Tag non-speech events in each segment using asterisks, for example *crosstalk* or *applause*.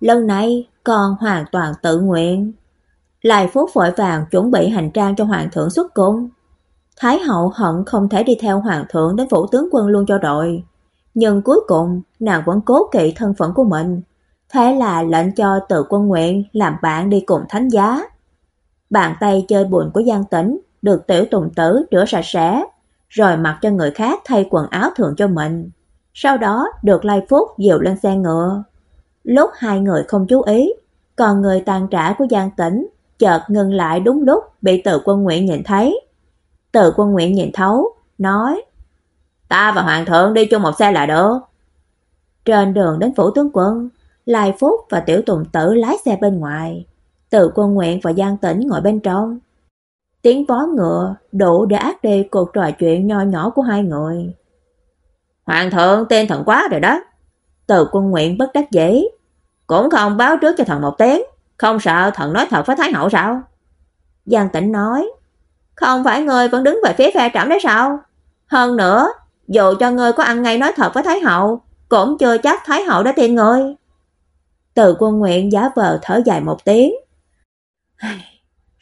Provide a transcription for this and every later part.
lần này còn hoàn toàn tự nguyện. Lai Phúc vội vàng chuẩn bị hành trang cho hoàng thượng xuất cung. Thái hậu hận không thể đi theo hoàng thượng đến phủ tướng quân luôn cho đội, nhưng cuối cùng nàng vẫn cố kỵ thân phận của mình, thế là lệnh cho Tự Quân Nguyện làm bạn đi cùng thánh giá. Bàn tay chơi bùn của Giang Tĩnh được Tiểu Tùng Tử rửa sạch sẽ, rồi mặc cho người khác thay quần áo thường cho mình. Sau đó được Lai Phúc dìu lên xe ngựa. Lúc hai người không chú ý, còn người tàn trả của Giang Tĩnh chợt ngừng lại đúng lúc bị Từ Quân Nguyệt nhìn thấy. Từ Quân Nguyệt nhìn thấu, nói: "Ta và hoàng thượng đi chung một xe là được." Trên đường đến phủ tướng quân, Lai Phúc và Tiểu Tùng Tử lái xe bên ngoài, Từ Quân Nguyện và Giang Tĩnh ngồi bên trong. Tiếng vó ngựa đủ để át đi cuộc trò chuyện nho nhỏ của hai người. Hoàng thượng tên thần quá rồi đó. Từ Quân Nguyện bất đắc dĩ, cũng không báo trước cho thần một tiếng, không sợ thần nói thật với Thái hậu sao? Giang Tĩnh nói, không phải ngươi vẫn đứng về phía phe trẫm đấy sao? Hơn nữa, dù cho ngươi có ăn ngay nói thật với Thái hậu, cũng chưa chắc Thái hậu đã tin ngươi. Từ Quân Nguyện giả vờ thở dài một tiếng. *sighs*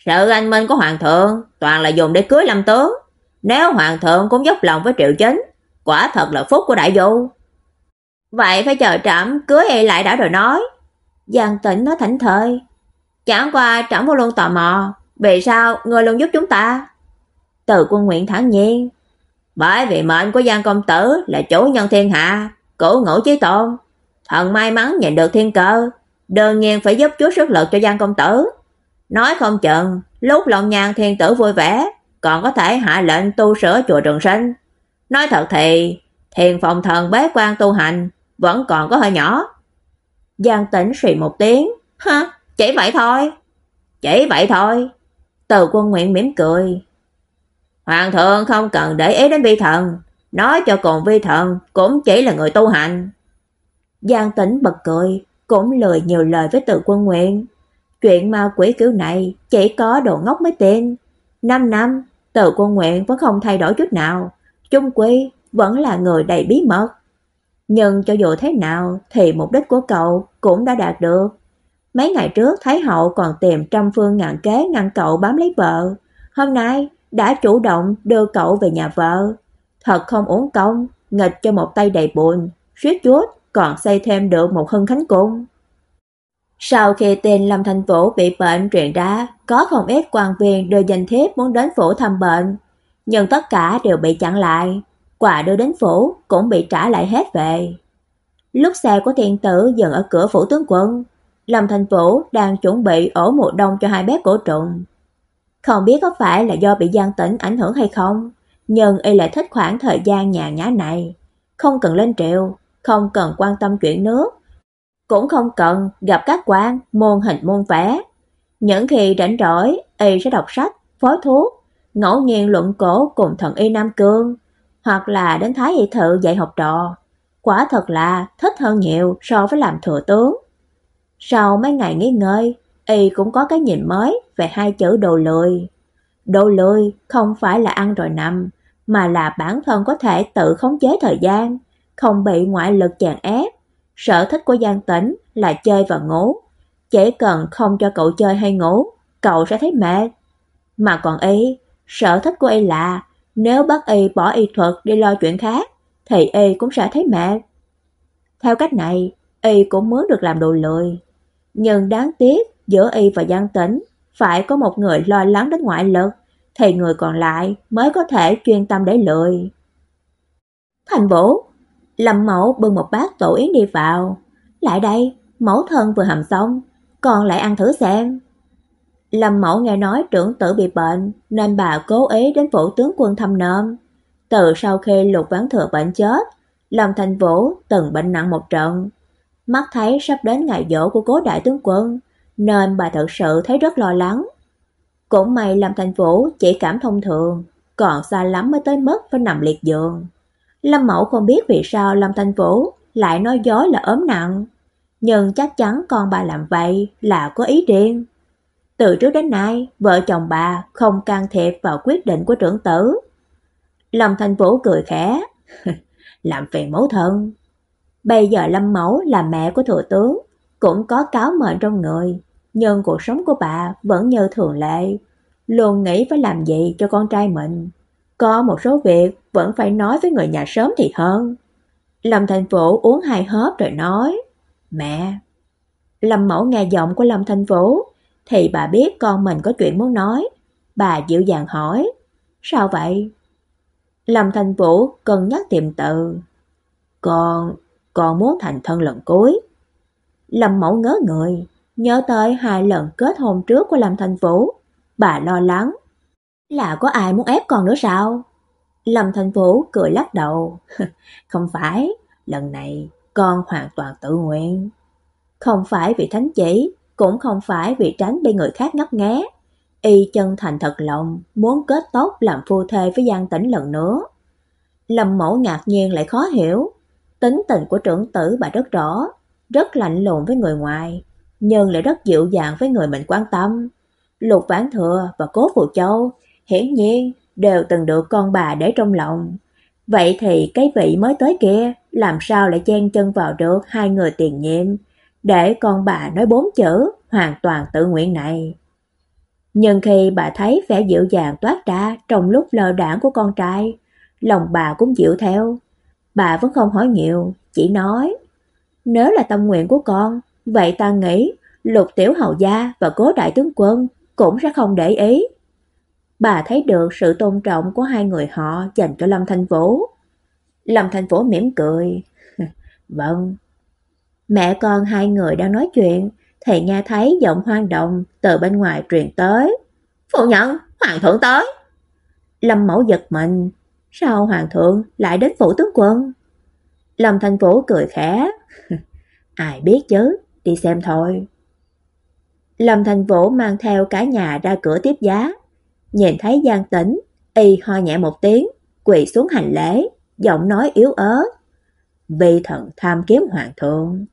Sự anh minh của hoàng thượng toàn là dùng để cưới lâm tướng, nếu hoàng thượng cũng dốc lòng với Triệu Chính, quả thật là phúc của đại du. Vậy phải chờ trẫm cưới y lại đã rồi nói. Giang Tĩnh nói thảnh thơi. Chẳng qua chẳng vô luôn tò mò, vì sao người luôn giúp chúng ta? Từ quân nguyện thản nhiên. Bởi vì mệnh của Giang công tử là chủ nhân thiên hạ, cổ ngũ chí tôn. Thần may mắn nhận được thiên cơ, đương nhiên phải giúp chút sức lực cho Giang công tử. Nói không chừng, lúc lòng nhàn thiên tử vui vẻ, còn có thể hạ lệnh tu sửa chùa Trường Sinh. Nói thật thì, thiền phòng thần bế quan tu hành vẫn còn có hơi nhỏ. Giang Tĩnh xì một tiếng, "Ha, chỉ vậy thôi." "Chỉ vậy thôi." Từ Quân Nguyện mỉm cười. "Hoàng thượng không cần để ý đến vi thần, nói cho cùng vi thần cũng chỉ là người tu hành." Giang Tĩnh bật cười, cũng lời nhiều lời với Từ Quân Nguyện. Chuyện ma quỷ kiểu này chỉ có đồ ngốc mới tin. Năm năm, Từ Quân Nguyện vẫn không thay đổi chút nào, chung quy vẫn là người đầy bí mật. Nhưng cho dù thế nào thì mục đích của cậu cũng đã đạt được. Mấy ngày trước Thái Hậu còn tìm trăm phương ngàn kế ngăn cậu bám lấy vợ. Hôm nay đã chủ động đưa cậu về nhà vợ. Thật không uổng công, nghịch cho một tay đầy buồn, suýt chút còn xây thêm được một hân khánh cung. Sau khi tên Lâm Thành Vũ bị bệnh truyền ra, có không ít quan viên đưa danh thiếp muốn đến phủ thăm bệnh, nhưng tất cả đều bị chặn lại quà đưa đến phủ cũng bị trả lại hết về. Lúc xe của thiên tử dừng ở cửa phủ tướng quân, Lâm Thành Vũ đang chuẩn bị ổ mùa đông cho hai bé cổ trùng. Không biết có phải là do bị gian tĩnh ảnh hưởng hay không, nhưng y lại thích khoảng thời gian nhàn nhã này, không cần lên triệu, không cần quan tâm chuyện nước, cũng không cần gặp các quan môn hình môn vẽ. Những khi rảnh rỗi, y sẽ đọc sách, phối thuốc, ngẫu nhiên luận cổ cùng thần y Nam Cương, hoặc là đến Thái Y Thự dạy học trò. Quả thật là thích hơn nhiều so với làm thừa tướng. Sau mấy ngày nghỉ ngơi, y cũng có cái nhìn mới về hai chữ đồ lười. Đồ lười không phải là ăn rồi nằm, mà là bản thân có thể tự khống chế thời gian, không bị ngoại lực chèn ép. Sở thích của Giang Tĩnh là chơi và ngủ, chỉ cần không cho cậu chơi hay ngủ, cậu sẽ thấy mệt. Mà còn y, sở thích của y là nếu bác y bỏ y thuật đi lo chuyện khác, thì y cũng sẽ thấy mệt. Theo cách này, y cũng muốn được làm đồ lười. Nhưng đáng tiếc, giữa y và Giang Tĩnh phải có một người lo lắng đến ngoại lực, thì người còn lại mới có thể chuyên tâm để lười. Thành Vũ, Lâm Mẫu bưng một bát tổ yến đi vào. Lại đây, mẫu thân vừa hầm xong, còn lại ăn thử xem. Lâm Mẫu nghe nói trưởng tử bị bệnh nên bà cố ý đến phủ tướng quân thăm nom. Từ sau khi Lục Vãn Thừa bệnh chết, Lâm Thành Vũ từng bệnh nặng một trận. Mắt thấy sắp đến ngày dỗ của cố đại tướng quân, nên bà thật sự thấy rất lo lắng. Cũng may Lâm Thành Vũ chỉ cảm thông thường, còn xa lắm mới tới mức phải nằm liệt giường. Lâm Mẫu không biết vì sao Lâm Thành Vũ lại nói dối là ốm nặng, nhưng chắc chắn con bà làm vậy là có ý riêng. Từ trước đến nay, vợ chồng bà không can thiệp vào quyết định của trưởng tử. Lâm Thành Vũ cười khẽ, *laughs* làm phiền mẫu thân. Bây giờ Lâm Mẫu là mẹ của thừa tướng, cũng có cáo mệnh trong người, nhưng cuộc sống của bà vẫn như thường lệ, luôn nghĩ phải làm gì cho con trai mình. Có một số việc vẫn phải nói với người nhà sớm thì hơn. Lâm Thành Vũ uống hai hớp rồi nói, Mẹ. Lâm Mẫu nghe giọng của Lâm Thành Vũ, thì bà biết con mình có chuyện muốn nói. Bà dịu dàng hỏi, sao vậy? Lâm Thành Vũ cân nhắc tìm tự. Con, con muốn thành thân lần cuối. Lâm Mẫu ngớ người, nhớ tới hai lần kết hôn trước của Lâm Thành Vũ. Bà lo lắng. Là có ai muốn ép con nữa sao? Lâm Thành Vũ cười lắc đầu. *laughs* Không phải, lần này con hoàn toàn tự nguyện. Không phải vì thánh chỉ, cũng không phải vì tránh bị người khác ngấp nghé. Y chân thành thật lòng, muốn kết tốt làm phu thê với Giang Tĩnh lần nữa. Lâm Mẫu ngạc nhiên lại khó hiểu, tính tình của trưởng tử bà rất rõ, rất lạnh lùng với người ngoài, nhưng lại rất dịu dàng với người mình quan tâm. Lục Vãn Thừa và Cố Phù Châu hiển nhiên đều từng được con bà để trong lòng. Vậy thì cái vị mới tới kia làm sao lại chen chân vào được hai người tiền nhiệm để con bà nói bốn chữ hoàn toàn tự nguyện này. Nhưng khi bà thấy vẻ dịu dàng toát ra trong lúc lơ đảng của con trai, lòng bà cũng dịu theo. Bà vẫn không hỏi nhiều, chỉ nói, nếu là tâm nguyện của con, vậy ta nghĩ lục tiểu hầu gia và cố đại tướng quân cũng sẽ không để ý. Bà thấy được sự tôn trọng của hai người họ dành cho Lâm Thanh Vũ. Lâm Thanh Vũ mỉm cười. *laughs* Vâng. Mẹ con hai người đang nói chuyện, thì nghe thấy giọng hoang động từ bên ngoài truyền tới. Phụ nhận, hoàng thượng tới. Lâm Mẫu giật mình, sao hoàng thượng lại đến phủ tướng quân? Lâm Thanh Vũ cười khẽ. *laughs* Ai biết chứ, đi xem thôi. Lâm Thanh Vũ mang theo cả nhà ra cửa tiếp giá. Nhìn thấy Giang Tĩnh, y ho nhẹ một tiếng, quỳ xuống hành lễ, giọng nói yếu ớt. Vì thần tham kiếm hoàng thượng.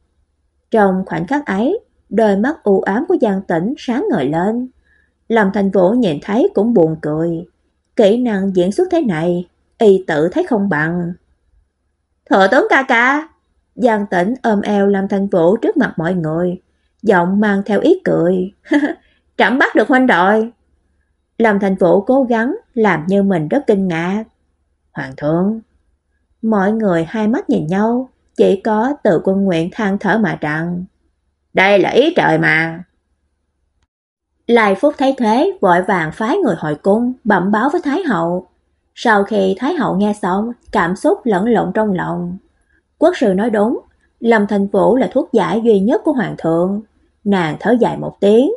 Trong khoảnh khắc ấy, đôi mắt u ám của Giang Tĩnh sáng ngời lên. Lâm Thành Vũ nhìn thấy cũng buồn cười. Kỹ năng diễn xuất thế này, y tự thấy không bằng. Thừa tướng ca ca! Giang Tĩnh ôm eo Lâm Thành Vũ trước mặt mọi người, giọng mang theo ý cười. *laughs* Trẫm bắt được huynh rồi. Lâm Thành Vũ cố gắng làm như mình rất kinh ngạc. Hoàng thượng! Mọi người hai mắt nhìn nhau, chỉ có tự quân nguyện than thở mà rằng. Đây là ý trời mà. Lai Phúc thấy thế, vội vàng phái người hội cung, bẩm báo với Thái Hậu. Sau khi Thái Hậu nghe xong, cảm xúc lẫn lộn trong lòng. Quốc sư nói đúng, Lâm Thành Vũ là thuốc giải duy nhất của Hoàng thượng. Nàng thở dài một tiếng.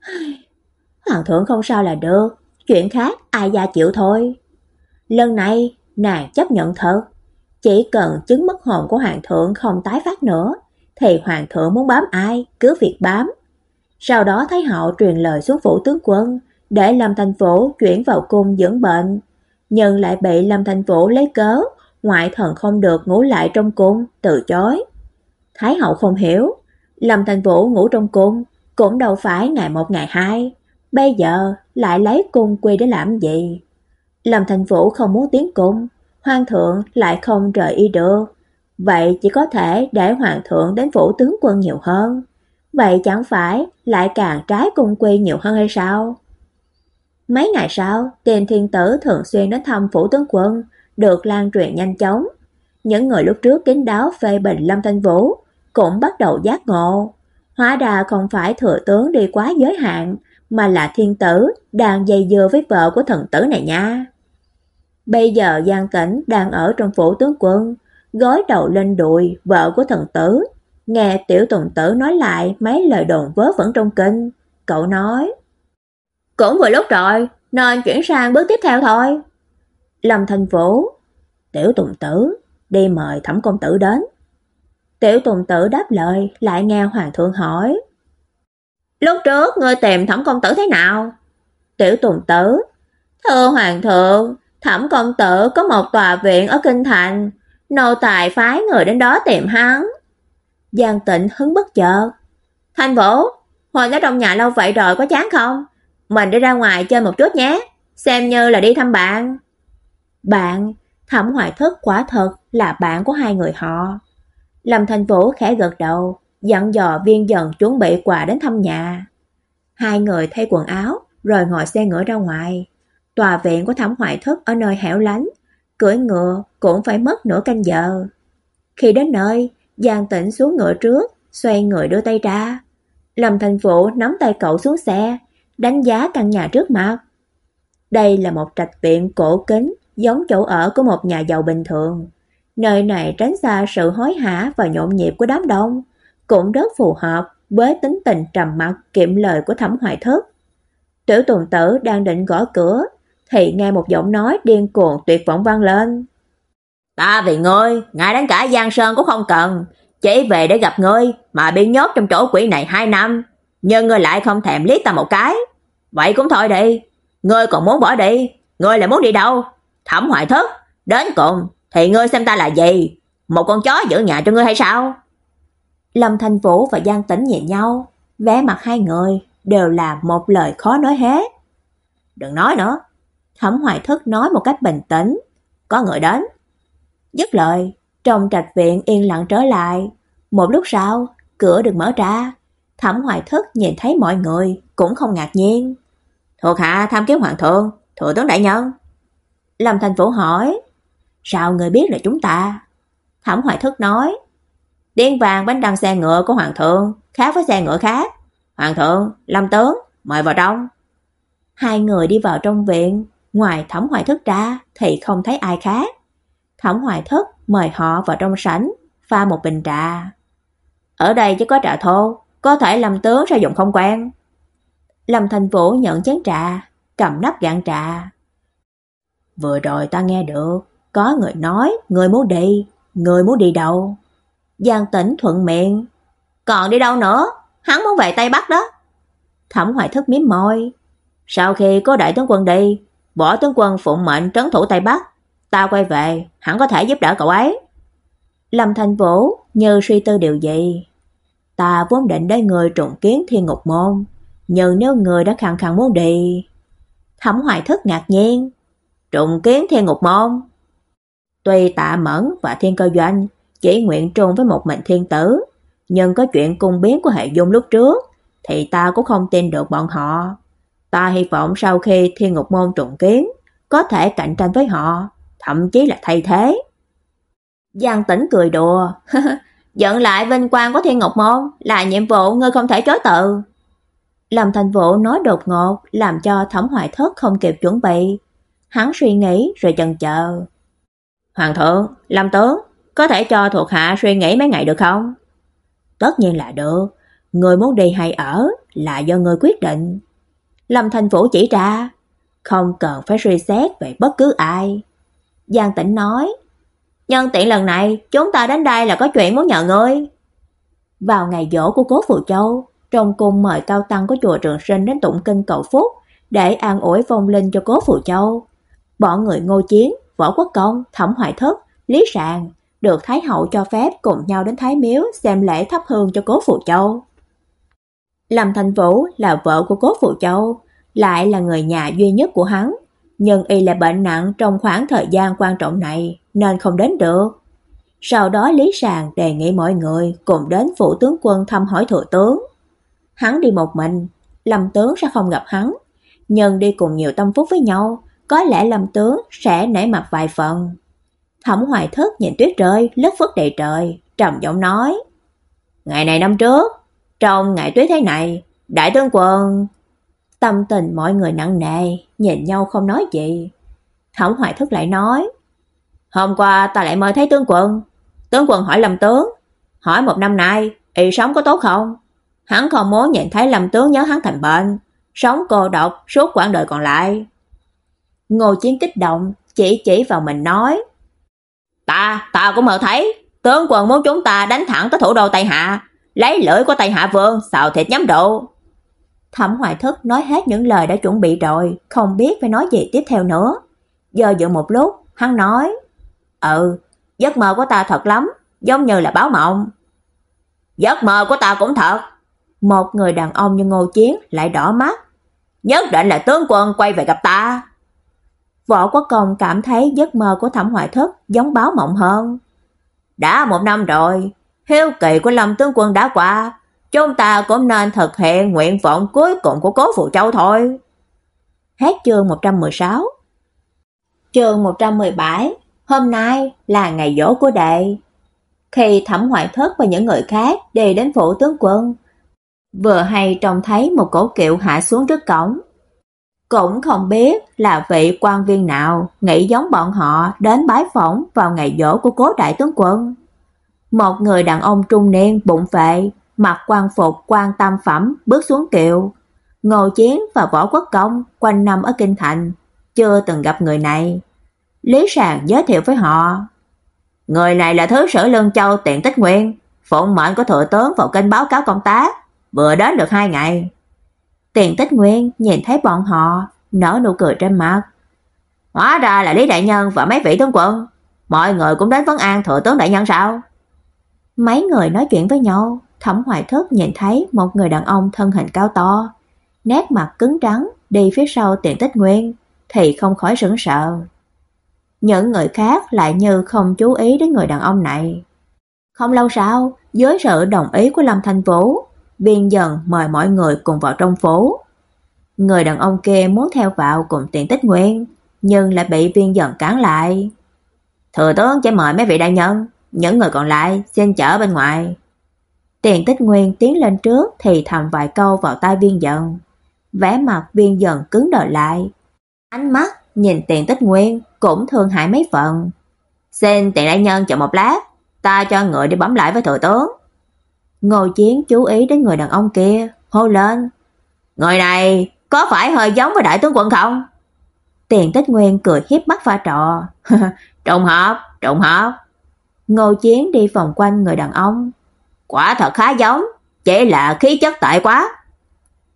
*sighs* Hoàng thượng không sao là được, chuyện khác ai gia chịu thôi. Lần này, nàng chấp nhận thật. Chỉ cần chứng mất hồn của Hoàng thượng không tái phát nữa, thì Hoàng thượng muốn bám ai, cứ việc bám. Sau đó Thái hậu truyền lời xuống phủ tướng quân, để Lâm Thành Vũ chuyển vào cung dưỡng bệnh. Nhưng lại bị Lâm Thành Vũ lấy cớ, ngoại thần không được ngủ lại trong cung, từ chối. Thái hậu không hiểu, Lâm Thành Vũ ngủ trong cung, cũng đâu phải ngày một ngày hai. Bây giờ lại lấy cung quy để làm gì? Lâm Thành Vũ không muốn tiến cung, hoàng thượng lại không rời y được. Vậy chỉ có thể để hoàng thượng đến phủ tướng quân nhiều hơn. Vậy chẳng phải lại càng trái cung quy nhiều hơn hay sao? Mấy ngày sau, tiền thiên tử thường xuyên đến thăm phủ tướng quân, được lan truyền nhanh chóng. Những người lúc trước kính đáo phê bình Lâm Thanh Vũ cũng bắt đầu giác ngộ. Hóa ra không phải thừa tướng đi quá giới hạn, mà là thiên tử đang dây dưa với vợ của thần tử này nha. Bây giờ Giang cảnh đang ở trong phủ tướng quân, gối đầu lên đùi vợ của thần tử, nghe tiểu tùng tử nói lại mấy lời đồn vớ vẩn trong kinh. Cậu nói, cũng vừa lúc rồi, nên chuyển sang bước tiếp theo thôi. Lâm Thành Vũ, tiểu tùng tử, đi mời thẩm công tử đến. Tiểu Tùng Tử đáp lời, lại nghe hoàng thượng hỏi: "Lúc trước ngươi tìm Thẩm công tử thế nào?" Tiểu Tùng Tử: "Thưa hoàng thượng, Thẩm công tử có một tòa viện ở kinh thành, nô tài phái người đến đó tìm hắn." Giang Tịnh hứng bất chợt. "Thanh Vũ, hồi nãy trong nhà lâu vậy rồi có chán không? Mình đi ra ngoài chơi một chút nhé, xem như là đi thăm bạn." Bạn, Thẩm Hoài Thức quả thật là bạn của hai người họ. Lâm Thanh Vũ khẽ gật đầu, dặn dò viên dần chuẩn bị quà đến thăm nhà. Hai người thay quần áo, rồi ngồi xe ngựa ra ngoài. Tòa viện của Thẩm hoại thất ở nơi hẻo lánh, cưỡi ngựa cũng phải mất nửa canh giờ. Khi đến nơi, Giang Tĩnh xuống ngựa trước, xoay người đưa tay ra. Lâm Thành Vũ nắm tay cậu xuống xe, đánh giá căn nhà trước mặt. Đây là một trạch viện cổ kính, giống chỗ ở của một nhà giàu bình thường. Nơi này tránh xa sự hối hả và nhộn nhịp của đám đông, cũng rất phù hợp với tính tình trầm mặc kiệm lời của Thẩm Hoài thất. Tiểu Tùng Tử đang định gõ cửa, thì nghe một giọng nói điên cuồng tuyệt vọng vang lên. "Ta vì ngươi, ngay đến cả Giang Sơn cũng không cần, chỉ về để gặp ngươi mà bị nhốt trong chỗ quỷ này hai năm, nhưng ngươi lại không thèm liếc ta một cái. Vậy cũng thôi đi, ngươi còn muốn bỏ đi, ngươi lại muốn đi đâu?" Thẩm Hoài Thức, đến cùng thì ngươi xem ta là gì? Một con chó giữ nhà cho ngươi hay sao? Lâm Thành Vũ và Giang Tĩnh nhìn nhau, vẻ mặt hai người đều là một lời khó nói hết. Đừng nói nữa. Thẩm Hoài Thức nói một cách bình tĩnh, có người đến. Dứt lời, trong trạch viện yên lặng trở lại. Một lúc sau, cửa được mở ra. Thẩm Hoài Thức nhìn thấy mọi người cũng không ngạc nhiên. Thuộc hạ tham kiến hoàng thượng, thượng tướng đại nhân. Lâm Thành Vũ hỏi, sao người biết là chúng ta? Thẩm Hoài Thức nói, Điên vàng bánh đăng xe ngựa của hoàng thượng, khác với xe ngựa khác. Hoàng thượng, Lâm tướng, mời vào trong. Hai người đi vào trong viện, ngoài Thẩm Hoài Thức ra thì không thấy ai khác. Thẩm Hoài Thức mời họ vào trong sảnh, pha một bình trà. Ở đây chỉ có trà thô, có thể Lâm tướng sử dụng không quen. Lâm Thành Vũ nhận chén trà, cầm nắp gạn trà. Vừa rồi ta nghe được, có người nói người muốn đi, người muốn đi đâu? Giang Tĩnh thuận miệng, còn đi đâu nữa? Hắn muốn về Tây Bắc đó. Thẩm Hoài Thức miếm môi, sau khi có đại tướng quân đi, bỏ tướng quân phụng mệnh trấn thủ Tây Bắc, ta quay về, hẳn có thể giúp đỡ cậu ấy. Lâm Thành Vũ như suy tư điều gì. Ta vốn định để người trùng kiến thiên ngục môn, nhưng nếu người đã khăng khăng muốn đi. Thẩm Hoài Thức ngạc nhiên, trùng kiến thiên ngục môn. Tuy tạ mẫn và thiên cơ doanh chỉ nguyện trùng với một mệnh thiên tử, nhưng có chuyện cung biến của hệ dung lúc trước, thì ta cũng không tin được bọn họ. Ta hy vọng sau khi thiên ngục môn trùng kiến, có thể cạnh tranh với họ, thậm chí là thay thế. Giang tĩnh cười đùa, *laughs* giận lại vinh quang của thiên ngục môn là nhiệm vụ ngươi không thể chối từ. Lâm Thành Vũ nói đột ngột làm cho Thẩm Hoài Thất không kịp chuẩn bị. Hắn suy nghĩ rồi chần chờ. Hoàng thượng, Lâm tướng, có thể cho thuộc hạ suy nghĩ mấy ngày được không? Tất nhiên là được, người muốn đi hay ở là do người quyết định. Lâm Thành Vũ chỉ ra, không cần phải suy xét về bất cứ ai. Giang Tĩnh nói, nhân tiện lần này chúng ta đến đây là có chuyện muốn nhờ ngươi. Vào ngày dỗ của Cố Phù Châu, trong cung mời cao tăng của chùa Trường Sinh đến tụng kinh cầu phúc để an ủi phong linh cho Cố Phù Châu. Bọn người Ngô Chiến, Võ Quốc Công, Thẩm Hoài Thất, Lý Sàng được Thái hậu cho phép cùng nhau đến Thái Miếu xem lễ thắp hương cho Cố Phù Châu. Lâm Thành Vũ là vợ của Cố phụ Châu, lại là người nhà duy nhất của hắn, nhưng y là bệnh nặng trong khoảng thời gian quan trọng này nên không đến được. Sau đó Lý Sàng đề nghị mọi người cùng đến phủ tướng quân thăm hỏi thừa tướng. Hắn đi một mình, Lâm tướng sẽ không gặp hắn, nhưng đi cùng nhiều tâm phúc với nhau, có lẽ Lâm tướng sẽ nể mặt vài phần. Thẩm Hoài Thất nhìn tuyết rơi lất phất đầy trời, trầm giọng nói: "Ngày này năm trước, trong ngày tuyết thế này, đại tướng quân..." Tâm tình mọi người nặng nề, nhìn nhau không nói gì. Thẩm Hoài thức lại nói: "Hôm qua ta lại mời thấy tướng quân, tướng quân hỏi Lâm tướng, hỏi một năm nay y sống có tốt không?" Hắn không muốn nhìn thấy Lâm tướng nhớ hắn thành bệnh, sống cô độc suốt quãng đời còn lại. Ngô Chiến kích động, chỉ chỉ vào mình nói: "Ta, ta cũng mơ thấy, Tướng quân muốn chúng ta đánh thẳng tới thủ đô Tây Hạ, lấy lưỡi của Tây Hạ Vương xào thịt nhắm độ. Thẩm Hoài Thức nói hết những lời đã chuẩn bị rồi, không biết phải nói gì tiếp theo nữa. do dự một lúc, hắn nói: "Ừ, giấc mơ của ta thật lắm, giống như là báo mộng." "Giấc mơ của ta cũng thật." Một người đàn ông như Ngô Chiến lại đỏ mắt. "Nhất định là tướng quân quay về gặp ta." Võ Quốc Công cảm thấy giấc mơ của Thẩm Hoài Thức giống báo mộng hơn. Đã một năm rồi, hiếu kỳ của Lâm tướng quân đã qua, chúng ta cũng nên thực hiện nguyện vọng cuối cùng của Cố Phụ Châu thôi. Hết chương 116. Chương 117, hôm nay là ngày dỗ của đệ. Khi Thẩm Hoại Thất và những người khác đi đến phủ tướng quân, vừa hay trông thấy một cổ kiệu hạ xuống trước cổng. Cũng không biết là vị quan viên nào nghĩ giống bọn họ đến bái phỏng vào ngày dỗ của cố đại tướng quân. Một người đàn ông trung niên bụng phệ, mặc quan phục quan tam phẩm bước xuống kiệu. Ngô Chiến và Võ Quốc Công quanh năm ở Kinh Thành, chưa từng gặp người này. Lý Sàng giới thiệu với họ. Người này là Thứ sử Lương Châu Tiện Tích Nguyên, phụng mệnh của Thừa tướng vào kênh báo cáo công tác, vừa đến được hai ngày. Tiền Tích Nguyên nhìn thấy bọn họ, nở nụ cười trên mặt. Hóa ra là Lý Đại Nhân và mấy vị tướng quân. Mọi người cũng đến vấn an Thừa tướng Đại Nhân sao? Mấy người nói chuyện với nhau, Thẩm Hoài thất nhìn thấy một người đàn ông thân hình cao to, nét mặt cứng trắng đi phía sau tiện Tích Nguyên, thì không khỏi sững sờ. Những người khác lại như không chú ý đến người đàn ông này. Không lâu sau, với sự đồng ý của Lâm Thanh Vũ, Biên dần mời mọi người cùng vào trong phố. Người đàn ông kia muốn theo vào cùng tiện tích nguyên, nhưng lại bị viên dần cản lại. Thừa tướng chỉ mời mấy vị đại nhân, những người còn lại xin chở bên ngoài. Tiền tích nguyên tiến lên trước thì thầm vài câu vào tai viên dần. Vẻ mặt viên dần cứng đờ lại. Ánh mắt nhìn tiền tích nguyên cũng thương hại mấy phần. Xin tiền đại nhân chờ một lát, ta cho người đi bấm lại với thừa tướng. Ngô Chiến chú ý đến người đàn ông kia, hô lên. Người này có phải hơi giống với đại tướng quân không? Tiền Tích Nguyên cười hiếp mắt pha trò. *laughs* trùng hợp, trùng hợp. Ngô Chiến đi vòng quanh người đàn ông. Quả thật khá giống, chỉ là khí chất tại quá.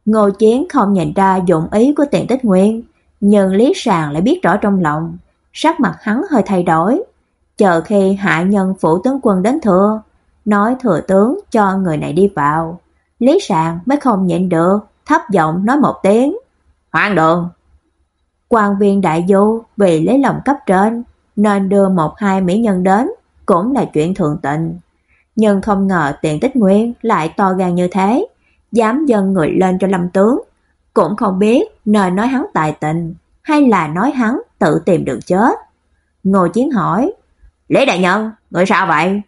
Ngô Chiến không nhìn ra dụng ý của tiền tích nguyên, nhưng Lý Sàng lại biết rõ trong lòng. Sắc mặt hắn hơi thay đổi. Chờ khi hạ nhân phủ tướng quân đến thưa, nói thừa tướng cho người này đi vào. Lý Sàng mới không nhịn được, thấp giọng nói một tiếng. Hoang đường! quan viên đại du vì lấy lòng cấp trên, nên đưa một hai mỹ nhân đến, cũng là chuyện thường tình. Nhưng không ngờ tiền tích nguyên lại to gan như thế, dám dâng người lên cho lâm tướng. Cũng không biết nơi nói hắn tài tình, hay là nói hắn tự tìm đường chết. Ngô Chiến hỏi, Lễ Đại Nhân, người sao vậy?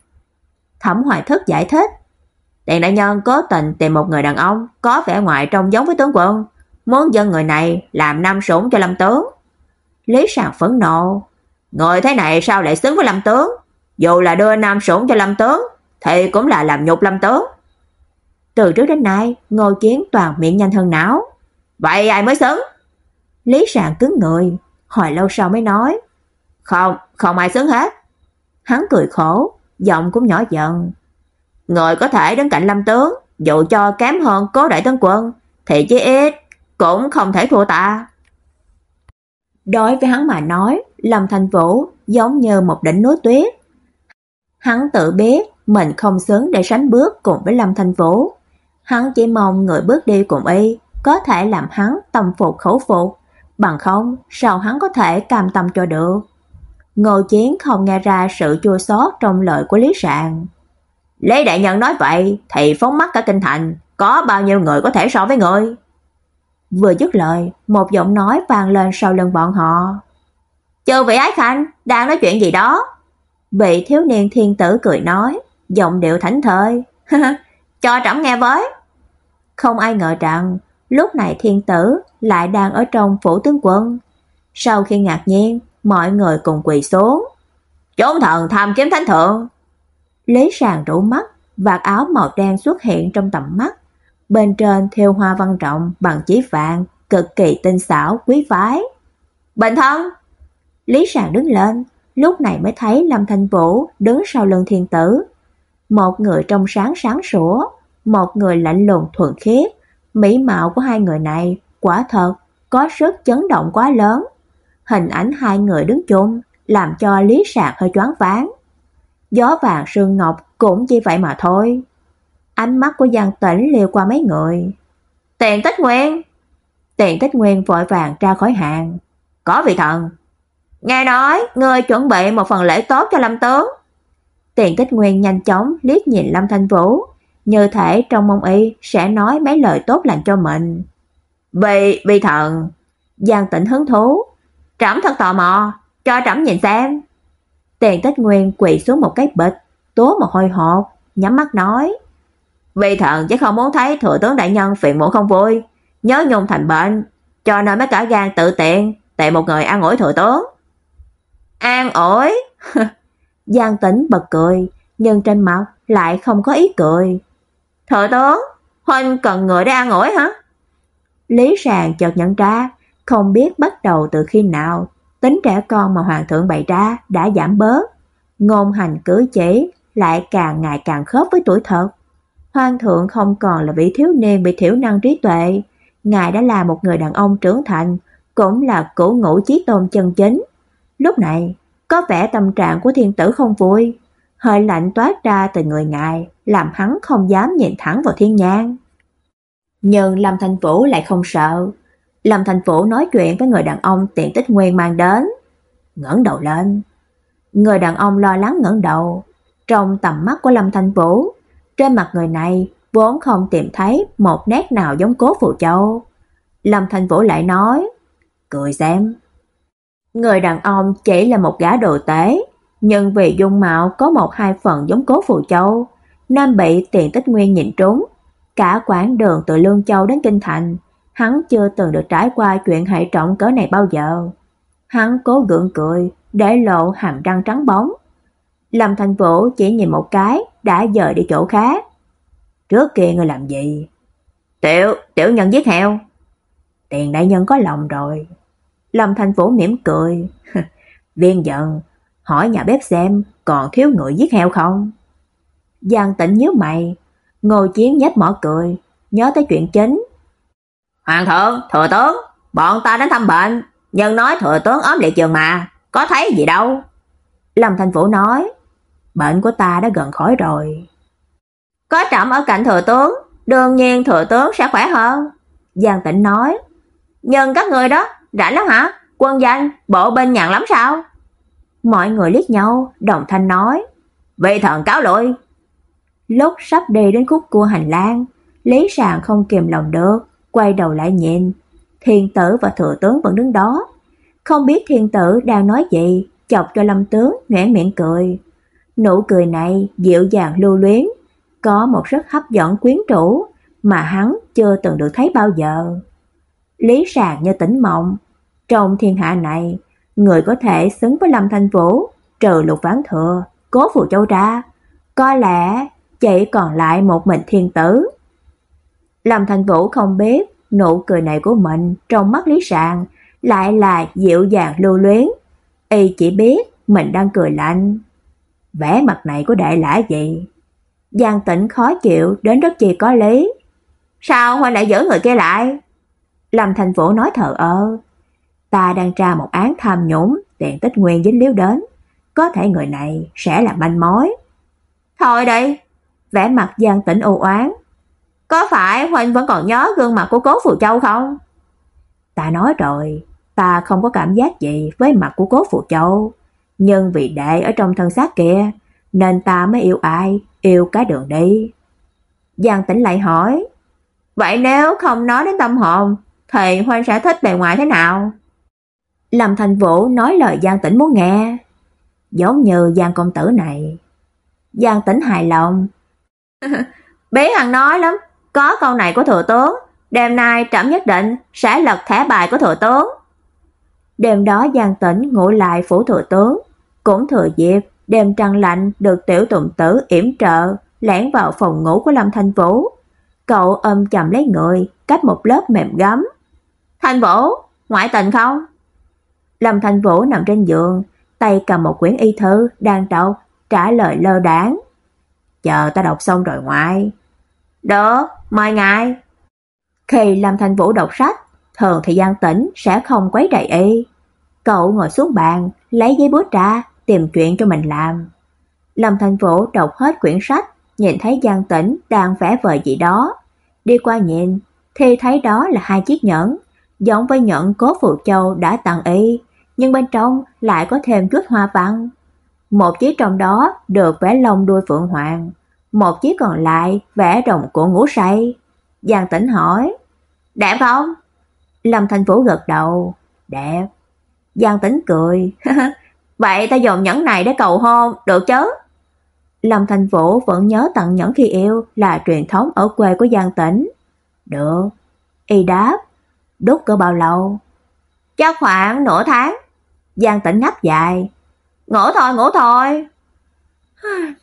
Thẩm Hoài Thức giải thích. Tiền đại nhân cố tình tìm một người đàn ông có vẻ ngoài trông giống với tướng quân, muốn dân người này làm nam sủng cho Lâm tướng. Lý Sàng phẫn nộ, người thế này sao lại xứng với Lâm tướng? Dù là đưa nam sủng cho Lâm tướng thì cũng là làm nhục Lâm tướng. Từ trước đến nay, Ngô Chiến toàn miệng nhanh hơn não. Vậy ai mới xứng? Lý Sạn cứng người, hồi lâu sau mới nói, "Không, không ai xứng hết." Hắn cười khổ, giọng cũng nhỏ dần. Người có thể đứng cạnh Lâm tướng, dù cho kém hơn Cố đại tướng quân, thì chí ít cũng không thể thua ta. Đối với hắn mà nói, Lâm Thành Vũ giống như một đỉnh núi tuyết. Hắn tự biết mình không xứng để sánh bước cùng với Lâm Thành Vũ. Hắn chỉ mong người bước đi cùng y có thể làm hắn tâm phục khẩu phục, bằng không sao hắn có thể cam tâm cho được. Ngô Chiến không nghe ra sự chua xót trong lời của Lý Sạn. Lý đại nhân nói vậy thì phóng mắt cả kinh thành, có bao nhiêu người có thể so với người? Vừa dứt lời, một giọng nói vang lên sau lưng bọn họ. "Chư vị ái khanh, đang nói chuyện gì đó?" Vị thiếu niên thiên tử cười nói, giọng điệu thảnh thơi, *laughs* "Cho trẫm nghe với." Không ai ngờ rằng, lúc này thiên tử lại đang ở trong phủ tướng quân. Sau khi ngạc nhiên, mọi người cùng quỳ xuống. Chốn thần tham kiếm thánh thượng. Lý sàng rủ mắt, vạt áo màu đen xuất hiện trong tầm mắt. Bên trên thêu hoa văn trọng bằng chỉ vàng, cực kỳ tinh xảo, quý phái. Bệnh thân! Lý sàng đứng lên, lúc này mới thấy Lâm Thanh Vũ đứng sau lưng thiên tử. Một người trong sáng sáng sủa, một người lạnh lùng thuần khiết. Mỹ mạo của hai người này quả thật có sức chấn động quá lớn. Hình ảnh hai người đứng chung làm cho Lý Sạc hơi choáng váng. Gió vàng sương ngọc cũng chỉ vậy mà thôi. Ánh mắt của Giang Tĩnh liều qua mấy người. Tiền Tích Nguyên! Tiền Tích Nguyên vội vàng ra khỏi hàng. Có vị thần. Nghe nói, ngươi chuẩn bị một phần lễ tốt cho Lâm Tướng. Tiền Tích Nguyên nhanh chóng liếc nhìn Lâm Thanh Vũ, như thể trong mong y sẽ nói mấy lời tốt lành cho mình. Vị, vị thần. Giang Tĩnh hứng thú. Trẫm thật tò mò, cho trẫm nhìn xem. Tiền Tích Nguyên quỳ xuống một cái bịch, tố một hồi hột, nhắm mắt nói: "Vị thần chứ không muốn thấy thừa tướng đại nhân phiền muộn không vui, nhớ nhung thành bệnh, cho nên mới cả gan tự tiện tại một người ăn ủi thừa tướng." An ủi? *laughs* Giang Tĩnh bật cười, nhưng trên mặt lại không có ý cười. "Thừa tớ, huynh cần người để an ủi hả?" Lý Sàng chợt nhận ra, không biết bắt đầu từ khi nào tính trẻ con mà hoàng thượng bày ra đã giảm bớt, ngôn hành cử chỉ lại càng ngày càng khớp với tuổi thật. Hoàng thượng không còn là vị thiếu niên bị thiểu năng trí tuệ, ngài đã là một người đàn ông trưởng thành, cũng là cửu ngũ chí tôn chân chính. Lúc này, có vẻ tâm trạng của thiên tử không vui, hơi lạnh toát ra từ người ngài, làm hắn không dám nhìn thẳng vào thiên nhang. Nhưng Lâm thành Vũ lại không sợ, Lâm Thành Vũ nói chuyện với người đàn ông tiện tích nguyên mang đến. ngẩng đầu lên. Người đàn ông lo lắng ngẩng đầu. Trong tầm mắt của Lâm Thành Vũ, trên mặt người này vốn không tìm thấy một nét nào giống Cố Phù Châu. Lâm Thành Vũ lại nói, cười xem. Người đàn ông chỉ là một gã đồ tế, nhưng vì dung mạo có một hai phần giống Cố Phù Châu, nên bị tiền tích nguyên nhìn trúng. Cả quãng đường từ Lương Châu đến Kinh Thành Hắn chưa từng được trải qua chuyện hệ trọng cỡ này bao giờ. Hắn cố gượng cười, để lộ hàm răng trắng bóng. Lâm Thành Vũ chỉ nhìn một cái, đã dời đi chỗ khác. Trước kia người làm gì? Tiểu, tiểu nhân giết heo. Tiền đại nhân có lòng rồi. Lâm Thành Vũ mỉm cười. *laughs* Viên giận, hỏi nhà bếp xem còn thiếu người giết heo không? Giang tĩnh nhớ mày, ngồi chiến nhếch mỏ cười, nhớ tới chuyện chính, Hoàng thượng, thừa tướng, bọn ta đến thăm bệnh, nhưng nói thừa tướng ốm liệt giường mà, có thấy gì đâu. Lâm Thành Vũ nói, bệnh của ta đã gần khỏi rồi. Có trẫm ở cạnh thừa tướng, đương nhiên thừa tướng sẽ khỏe hơn. Giang Tĩnh nói, nhưng các người đó, rảnh lắm hả? Quân danh, bộ binh nhàn lắm sao? Mọi người liếc nhau, đồng thanh nói, "Vệ thần cáo lỗi. Lúc sắp đi đến khúc cua hành lang, Lý Sàng không kìm lòng được, quay đầu lại nhìn, thiên tử và thừa tướng vẫn đứng đó. Không biết thiên tử đang nói gì, chọc cho lâm tướng nhếch miệng cười. Nụ cười này dịu dàng lưu luyến, có một sức hấp dẫn quyến rũ mà hắn chưa từng được thấy bao giờ. Lý sàng như tỉnh mộng, trong thiên hạ này, người có thể xứng với Lâm Thanh Vũ, trừ lục ván thừa, cố phù châu ra, có lẽ chỉ còn lại một mình thiên tử. Lâm Thành Vũ không biết nụ cười này của mình trong mắt Lý Sàng lại là dịu dàng lưu luyến. Y chỉ biết mình đang cười lạnh. Vẻ mặt này của đại lã gì? Giang Tĩnh khó chịu đến rất chi có lý. Sao huynh lại giữ người kia lại? Lâm Thành Vũ nói thờ ơ. Ta đang tra một án tham nhũng, tiền tích nguyên dính líu đến. Có thể người này sẽ là manh mối. Thôi đi. Vẻ mặt Giang Tĩnh u oán, có phải Huynh vẫn còn nhớ gương mặt của Cố Phù Châu không? Ta nói rồi, ta không có cảm giác gì với mặt của Cố Phù Châu. Nhưng vì đệ ở trong thân xác kia, nên ta mới yêu ai, yêu cái đường đi. Giang tỉnh lại hỏi, vậy nếu không nói đến tâm hồn, thầy Hoan sẽ thích bề ngoài thế nào? Lâm Thành Vũ nói lời Giang Tĩnh muốn nghe, giống như Giang công tử này. Giang Tĩnh hài lòng. *laughs* Bé Hằng nói lắm, có câu này của thừa tướng, đêm nay trẫm nhất định sẽ lật thẻ bài của thừa tướng. Đêm đó Giang Tĩnh ngủ lại phủ thừa tướng, cũng thừa dịp đêm trăng lạnh được tiểu tụng tử yểm trợ lẻn vào phòng ngủ của Lâm Thanh Vũ. Cậu ôm chầm lấy người, cách một lớp mềm gấm. "Thanh Vũ, ngoại tình không?" Lâm Thanh Vũ nằm trên giường, tay cầm một quyển y thư đang đọc, trả lời lơ đãng. "Chờ ta đọc xong rồi ngoại." "Đó, mời ngài." Khi Lâm Thành Vũ đọc sách, thường thì Giang Tĩnh sẽ không quấy rầy y. Cậu ngồi xuống bàn, lấy giấy bút ra, tìm chuyện cho mình làm. Lâm Thành Vũ đọc hết quyển sách, nhìn thấy Giang Tĩnh đang vẽ vời gì đó. Đi qua nhìn, thì thấy đó là hai chiếc nhẫn, giống với nhẫn Cố Phụ Châu đã tặng y, nhưng bên trong lại có thêm chút hoa văn. Một chiếc trong đó được vẽ lông đuôi phượng hoàng, một chiếc còn lại vẽ đồng cổ ngũ say. Giang Tĩnh hỏi: "Đẹp không?" Lâm Thành Vũ gật đầu: "Đẹp." Giang Tĩnh cười: *laughs* "Vậy ta dùng nhẫn này để cầu hôn, được chứ?" Lâm Thành Vũ vẫn nhớ tặng nhẫn khi yêu là truyền thống ở quê của Giang Tĩnh. "Được." Y đáp: đốt cỡ bao lâu?" "Chắc khoảng nửa tháng." Giang Tĩnh ngáp dài. "Ngủ thôi, ngủ thôi." *sighs*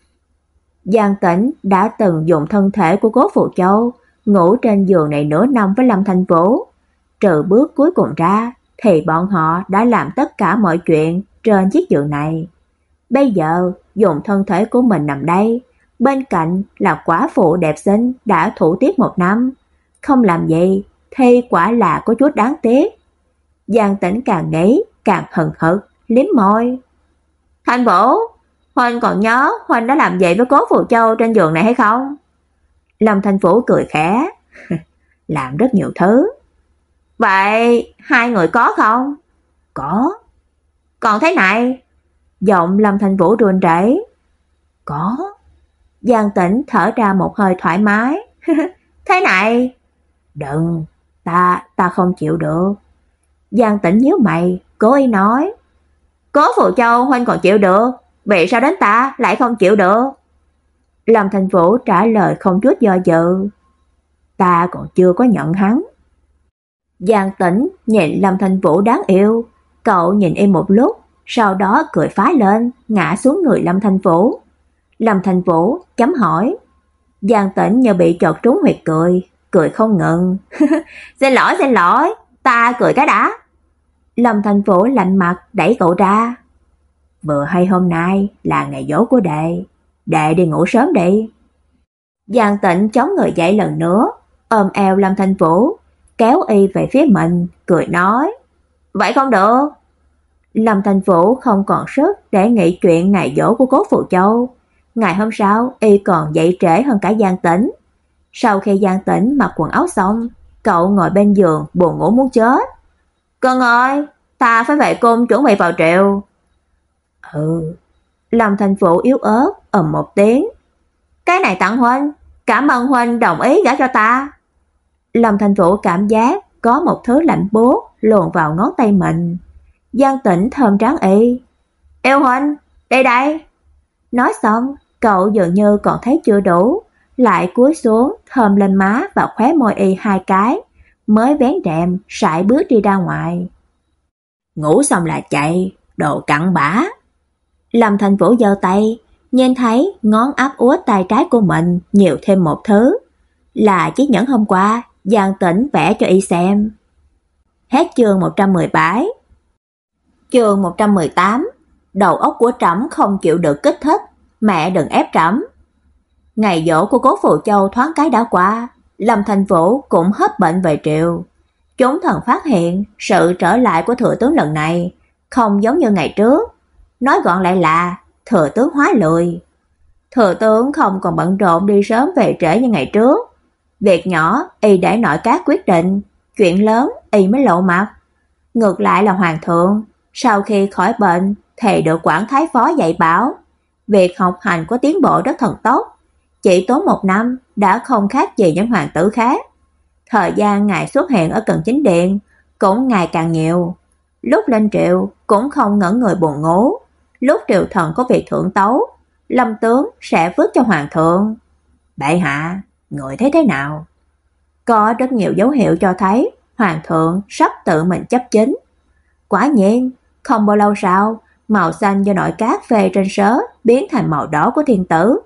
Giang Tĩnh đã từng dùng thân thể của Cố Phụ Châu ngủ trên giường này nửa năm với Lâm Thành Vũ. Trừ bước cuối cùng ra, thì bọn họ đã làm tất cả mọi chuyện trên chiếc giường này. Bây giờ, dùng thân thể của mình nằm đây, bên cạnh là quả phụ đẹp xinh đã thủ tiếp một năm, không làm gì thay quả là có chút đáng tiếc. Giang Tĩnh càng nghĩ càng hận hận, liếm môi. Thanh Vũ, Huynh còn nhớ Huynh đã làm gì với Cố Phù Châu trên giường này hay không? Lâm Thanh Vũ cười khẽ. *laughs* làm rất nhiều thứ. Vậy hai người có không? Có. Còn thế này? Giọng Lâm Thanh Vũ run rẩy. Có. Giang Tĩnh thở ra một hơi thoải mái. *laughs* thế này? Đừng, ta ta không chịu được. Giang Tĩnh nhíu mày, cố ý nói. Cố Phù Châu huynh còn chịu được, vậy sao đến ta lại không chịu được? Lâm Thành Vũ trả lời không chút do dự. Ta còn chưa có nhận hắn. Giang Tĩnh nhìn Lâm Thành Vũ đáng yêu, cậu nhìn em một lúc, sau đó cười phá lên, ngã xuống người Lâm Thành Vũ. Lâm Thành Vũ chấm hỏi. Giang Tĩnh như bị chọt trúng huyệt cười, cười không ngừng. *laughs* "Xin lỗi, xin lỗi, ta cười cái đã." Lâm Thành Vũ lạnh mặt đẩy cậu ra. "Vừa hay hôm nay là ngày dỗ của đệ, đệ đi ngủ sớm đi." Giang Tịnh chống người dậy lần nữa, ôm eo Lâm Thành Vũ, kéo y về phía mình, cười nói: "Vậy không được." Lâm Thành Vũ không còn sức để nghĩ chuyện ngày dỗ của Cố Phụ Châu. Ngày hôm sau, y còn dậy trễ hơn cả Giang Tĩnh. Sau khi Giang Tĩnh mặc quần áo xong, cậu ngồi bên giường buồn ngủ muốn chết. "Con ơi, ta phải về cung chuẩn bị vào triệu." "Ừ." Lâm Thành Vũ yếu ớt ầm một tiếng. "Cái này tặng huynh, cảm ơn huynh đồng ý gả cho ta." Lâm Thành Vũ cảm giác có một thứ lạnh buốt luồn vào ngón tay mình. Giang Tĩnh thơm tráng y. "Yêu huynh, đây đây." Nói xong, cậu dường như còn thấy chưa đủ, lại cúi xuống thơm lên má và khóe môi y hai cái, mới vén rèm, sải bước đi ra ngoài. Ngủ xong là chạy, đồ cặn bã. Lâm Thành Vũ giơ tay, nhìn thấy ngón áp út tay trái của mình nhiều thêm một thứ, là chiếc nhẫn hôm qua Giang Tĩnh vẽ cho y xem. Hết chương 117. Chương 118. Đầu óc của trẫm không chịu được kích thích, mẹ đừng ép trẫm. Ngày dỗ của Cố phụ Châu thoáng cái đã qua, Lâm Thành Vũ cũng hết bệnh về triệu. Chúng thần phát hiện sự trở lại của thừa tướng lần này không giống như ngày trước, nói gọn lại là thừa tướng hóa lười. Thừa tướng không còn bận rộn đi sớm về trễ như ngày trước, Việc nhỏ y để nội các quyết định, chuyện lớn y mới lộ mặt. Ngược lại là hoàng thượng, sau khi khỏi bệnh thì được quản thái phó dạy bảo, việc học hành có tiến bộ rất thần tốc, chỉ tốn một năm đã không khác gì những hoàng tử khác. Thời gian ngài xuất hiện ở cần chính điện cũng ngày càng nhiều. Lúc lên triệu cũng không ngẩn người buồn ngủ, lúc triều thần có việc thượng tấu, Lâm tướng sẽ vứt cho hoàng thượng. Bệ hạ, người thấy thế nào? Có rất nhiều dấu hiệu cho thấy hoàng thượng sắp tự mình chấp chính. Quả nhiên, không bao lâu sau, màu xanh do nội cát về trên sớ biến thành màu đỏ của thiên tử.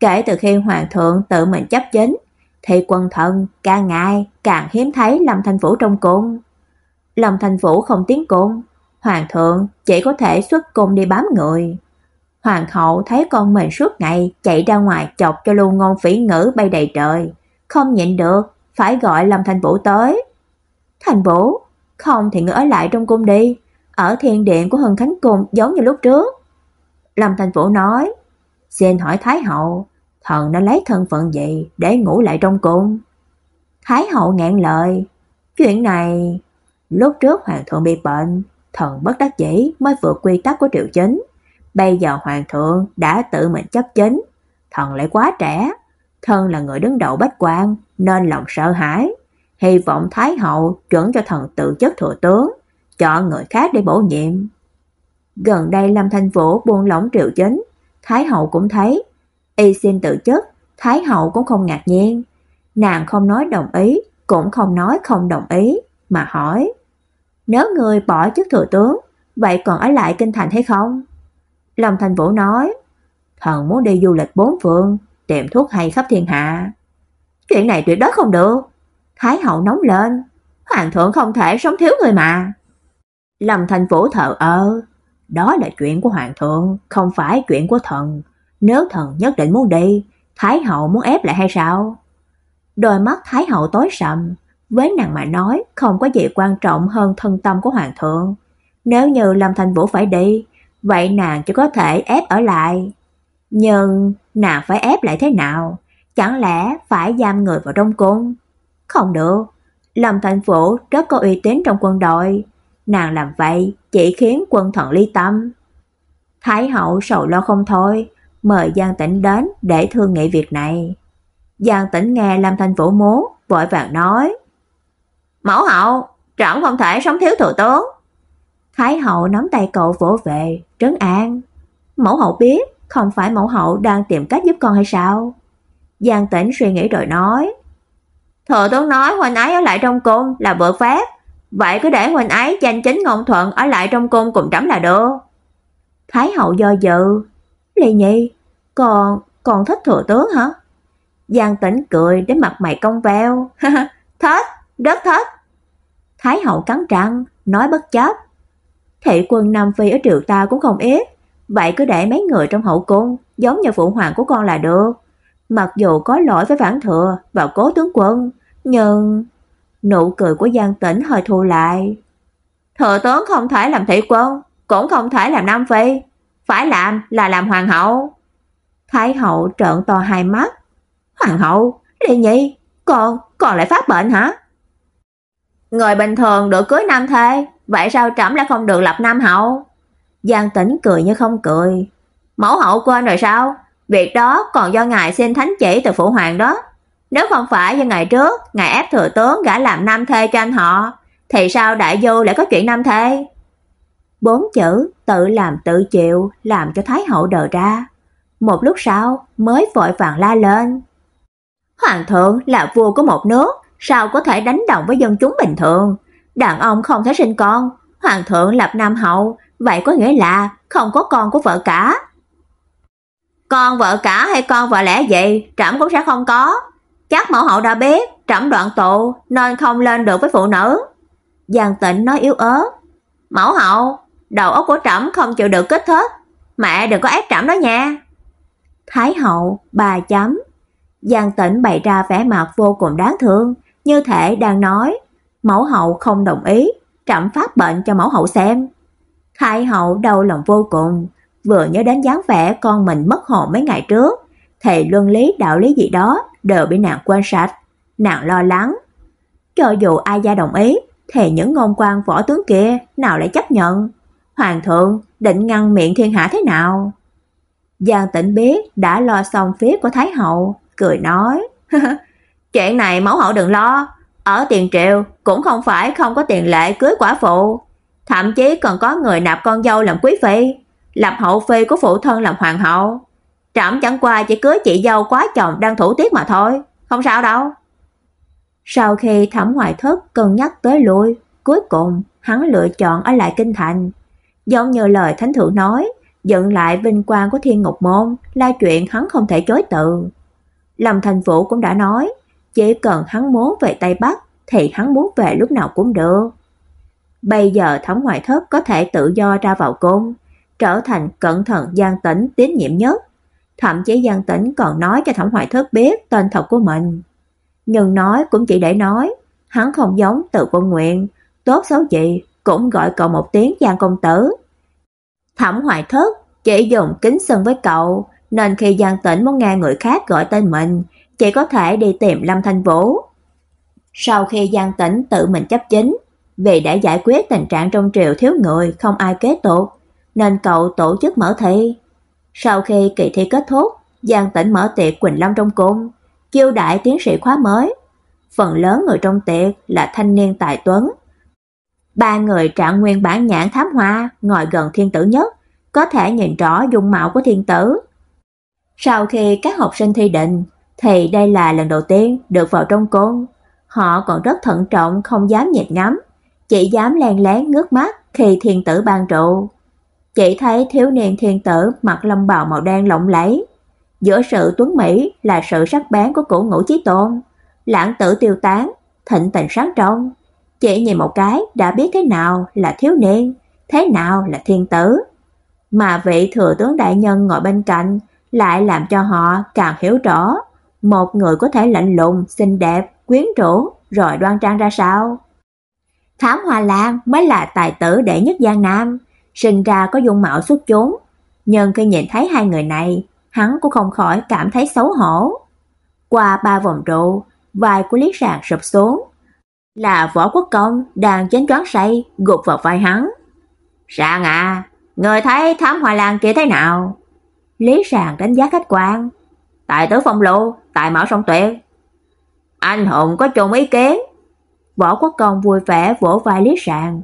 Kể từ khi hoàng thượng tự mình chấp chính, thì quân thần càng ngày càng hiếm thấy Lâm Thành Vũ trong cung. Lâm Thành Vũ không tiến cung, Hoàng thượng chỉ có thể xuất cung đi bám người. Hoàng hậu thấy con mình suốt ngày chạy ra ngoài chọc cho lưu ngôn phỉ ngữ bay đầy trời, không nhịn được, phải gọi Lâm Thành Vũ tới. Thành Vũ, không thì ngươi ở lại trong cung đi, ở thiên điện của Hưng Khánh cung giống như lúc trước. Lâm Thành Vũ nói, xin hỏi Thái hậu, thần đã lấy thân phận gì để ngủ lại trong cung? Thái hậu ngẹn lời, chuyện này lúc trước hoàng thượng bị bệnh, thần bất đắc dĩ mới vượt quy tắc của triệu chính. Bây giờ hoàng thượng đã tự mình chấp chính, thần lại quá trẻ, thân là người đứng đầu bách quan nên lòng sợ hãi, hy vọng thái hậu chuẩn cho thần tự chức thừa tướng, chọn người khác để bổ nhiệm. Gần đây Lâm Thanh Vũ buông lỏng triệu chính, thái hậu cũng thấy, y xin tự chất, thái hậu cũng không ngạc nhiên, nàng không nói đồng ý, cũng không nói không đồng ý, mà hỏi: "Nếu người bỏ chức thừa tướng, vậy còn ở lại kinh thành hay không?" Lâm Thành Vũ nói: "Thần muốn đi du lịch bốn phương, tìm thuốc hay khắp thiên hạ." Chuyện này tuyệt đối không được. Thái hậu nóng lên, hoàng thượng không thể sống thiếu người mà. Lâm Thành Vũ thở ơ, đó là chuyện của hoàng thượng, không phải chuyện của thần. Nếu thần nhất định muốn đi, Thái hậu muốn ép lại hay sao? Đôi mắt Thái hậu tối sầm, với nàng mà nói không có gì quan trọng hơn thân tâm của hoàng thượng. Nếu như Lâm Thành Vũ phải đi, vậy nàng chỉ có thể ép ở lại. Nhưng nàng phải ép lại thế nào? Chẳng lẽ phải giam người vào trong cung? Không được. Lâm Thành Vũ rất có uy tín trong quân đội. Nàng làm vậy chỉ khiến quân thần ly tâm. Thái hậu sầu lo không thôi, mời Giang Tĩnh đến để thương nghị việc này. Giang Tĩnh nghe Lâm Thành Vũ muốn, vội vàng nói: "Mẫu hậu, trẫm không thể sống thiếu thừa tướng." Thái hậu nắm tay cậu vỗ về, trấn an. "Mẫu hậu biết, không phải mẫu hậu đang tìm cách giúp con hay sao?" Giang Tĩnh suy nghĩ rồi nói: "Thừa tướng nói huynh ấy ở lại trong cung là vợ phép, vậy cứ để huynh ấy danh chính ngôn thuận ở lại trong cung cùng trẫm là được." Thái hậu do dự, "Lệ Nhi, còn còn thích thừa tướng hả?" Giang Tĩnh cười đến mặt mày cong veo, *laughs* "Thích, rất thích." Thái hậu cắn răng, nói bất chấp, "Thị quân Nam Phi ở triều ta cũng không ít, vậy cứ để mấy người trong hậu cung giống như phụ hoàng của con là được." Mặc dù có lỗi với Vãn Thừa và Cố tướng quân, nhưng nụ cười của Giang Tĩnh hơi thu lại. Thừa tướng không thể làm thị quân, cũng không thể làm nam phi, phải làm là làm hoàng hậu. Thái hậu trợn to hai mắt. Hoàng hậu, Lệ Nhi, con còn lại phát bệnh hả? Người bình thường được cưới nam thê, vậy sao trẫm lại không được lập nam hậu? Giang Tĩnh cười như không cười. Mẫu hậu quên rồi sao? Việc đó còn do ngài xin thánh chỉ từ phụ hoàng đó. Nếu không phải như ngày trước, ngài ép thừa tướng gả làm nam thê cho anh họ, thì sao đại du lại có chuyện nam thê? Bốn chữ tự làm tự chịu làm cho Thái hậu đờ ra. Một lúc sau mới vội vàng la lên. Hoàng thượng là vua của một nước, sao có thể đánh đồng với dân chúng bình thường? Đàn ông không thể sinh con, hoàng thượng lập nam hậu, vậy có nghĩa là không có con của vợ cả. Con vợ cả hay con vợ lẽ gì, trẫm cũng sẽ không có. Chắc mẫu hậu đã biết, trẫm đoạn tụ nên không lên được với phụ nữ. Giang Tịnh nói yếu ớt. Mẫu hậu, đầu óc của trẫm không chịu được kích thích, mẹ đừng có ép trẫm đó nha. Thái hậu bà chấm. Giang Tĩnh bày ra vẻ mặt vô cùng đáng thương, như thể đang nói, mẫu hậu không đồng ý, trẫm phát bệnh cho mẫu hậu xem. Thái hậu đau lòng vô cùng, vừa nhớ đến dáng vẻ con mình mất hồn mấy ngày trước, thề luân lý đạo lý gì đó đều bị nàng quên sạch. Nàng lo lắng. Cho dù ai gia đồng ý, thì những ngôn quan võ tướng kia nào lại chấp nhận. Hoàng thượng định ngăn miệng thiên hạ thế nào? Giang tĩnh biết đã lo xong phía của Thái hậu, cười nói. *laughs* Chuyện này mẫu hậu đừng lo, ở tiền triệu cũng không phải không có tiền lệ cưới quả phụ, thậm chí còn có người nạp con dâu làm quý phi lập hậu phi của phụ thân làm hoàng hậu. Trẫm chẳng qua chỉ cưới chị dâu quá chồng đang thủ tiết mà thôi, không sao đâu. Sau khi Thẩm Hoài thất cân nhắc tới lui, cuối cùng hắn lựa chọn ở lại kinh thành. Giống như lời thánh thượng nói, dựng lại vinh quang của Thiên Ngục môn là chuyện hắn không thể chối từ. Lâm Thành Vũ cũng đã nói, chỉ cần hắn muốn về Tây Bắc thì hắn muốn về lúc nào cũng được. Bây giờ Thẩm Hoài Thất có thể tự do ra vào cung, trở thành cẩn thận Giang Tĩnh tín nhiệm nhất. Thậm chí Giang Tĩnh còn nói cho Thẩm Hoài Thất biết tên thật của mình. Nhưng nói cũng chỉ để nói, hắn không giống Từ Quân Nguyện, tốt xấu gì cũng gọi cậu một tiếng Giang công tử. Thẩm Hoài Thất chỉ dùng kính sân với cậu, nên khi Giang Tĩnh muốn nghe người khác gọi tên mình, chỉ có thể đi tìm Lâm Thanh Vũ. Sau khi Giang Tĩnh tự mình chấp chính, vì đã giải quyết tình trạng trong triều thiếu người không ai kế tục, nên cậu tổ chức mở thi. Sau khi kỳ thi kết thúc, Giang Tĩnh mở tiệc Quỳnh Long trong cung, chiêu đại tiến sĩ khóa mới. Phần lớn người trong tiệc là thanh niên tài tuấn. Ba người trạng nguyên bản nhãn thám hoa ngồi gần thiên tử nhất, có thể nhìn rõ dung mạo của thiên tử. Sau khi các học sinh thi định, thì đây là lần đầu tiên được vào trong cung. Họ còn rất thận trọng không dám nhìn ngắm, chỉ dám len lén ngước mắt khi thiên tử ban trụ. Chỉ thấy thiếu niên thiên tử mặc lâm bào màu đen lộng lẫy, giữa sự tuấn mỹ là sự sắc bén của cổ ngũ chí tôn, lãng tử tiêu tán, thịnh tình sáng trong. Chỉ nhìn một cái đã biết thế nào là thiếu niên, thế nào là thiên tử. Mà vị thừa tướng đại nhân ngồi bên cạnh lại làm cho họ càng hiểu rõ một người có thể lạnh lùng, xinh đẹp, quyến rũ rồi đoan trang ra sao. Thám Hoa Lan mới là tài tử đệ nhất Giang Nam, sinh ra có dung mạo xuất chúng, nhưng khi nhìn thấy hai người này, hắn cũng không khỏi cảm thấy xấu hổ. Qua ba vòng rượu, vai của Lý sạc sụp xuống. Là Võ Quốc Công đang chén choáng say gục vào vai hắn. "Sang à, người thấy Thám Hoa Lan kia thế nào?" Lý Sàng đánh giá khách quan. tại tứ phong lô, tại mạo song tuyệt." Anh hùng có chung ý kiến. Võ Quốc Công vui vẻ vỗ vai Lý Sàng.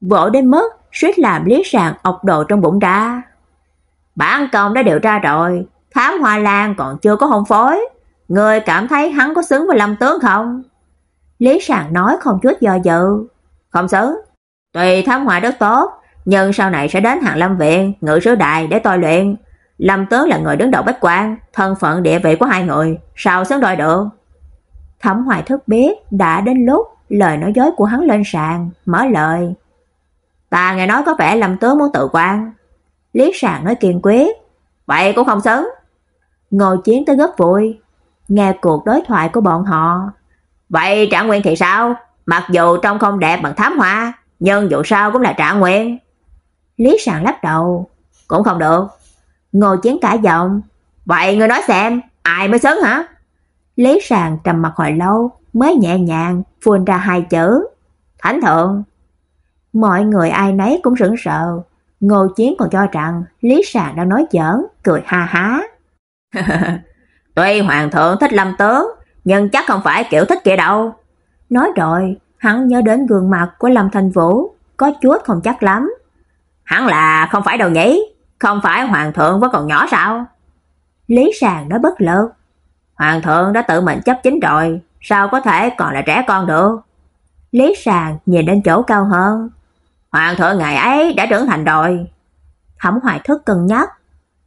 Vỗ đến mức suýt làm Lý Sàng ọc đồ trong bụng ra. Bản công đã điều tra rồi, Thám Hoa Lan còn chưa có hôn phối. Người cảm thấy hắn có xứng với Lâm tướng không? Lý Sàng nói không chút do dự. Không sớm Tùy Thám hoại rất tốt, nhưng sau này sẽ đến Hàng Lâm viện, ngự sứ đại để tôi luyện. Lâm tướng là người đứng đầu bách quan, thân phận địa vị của hai người, sao xứng đôi được? Thẩm Hoài thức biết đã đến lúc lời nói dối của hắn lên sàn, mở lời. Ta nghe nói có vẻ Lâm tướng muốn tự quan. Lý Sàng nói kiên quyết, vậy cũng không xứng. Ngồi chiến tới gấp vui, nghe cuộc đối thoại của bọn họ. Vậy Trạng Nguyên thì sao? Mặc dù trông không đẹp bằng thám hoa, nhưng dù sao cũng là Trạng Nguyên. Lý Sàng lắc đầu, cũng không được. Ngồi chiến cả giọng, vậy ngươi nói xem, ai mới xứng hả? Lý Sàng trầm mặt hồi lâu, mới nhẹ nhàng phun ra hai chữ, Thánh thượng. Mọi người ai nấy cũng sững sờ, Ngô Chiến còn cho rằng Lý Sàng đang nói giỡn, cười ha há. *laughs* Tuy hoàng thượng thích Lâm tướng, nhưng chắc không phải kiểu thích kia đâu. Nói rồi, hắn nhớ đến gương mặt của Lâm thành Vũ, có chút không chắc lắm. Hắn là không phải đâu nhỉ? Không phải hoàng thượng vẫn còn nhỏ sao? Lý Sàng nói bất lực. Hoàng thượng đã tự mình chấp chính rồi, sao có thể còn là trẻ con được? Lý Sàng nhìn đến chỗ cao hơn. Hoàng thượng ngày ấy đã trưởng thành rồi. Thẩm Hoài Thức cân nhắc.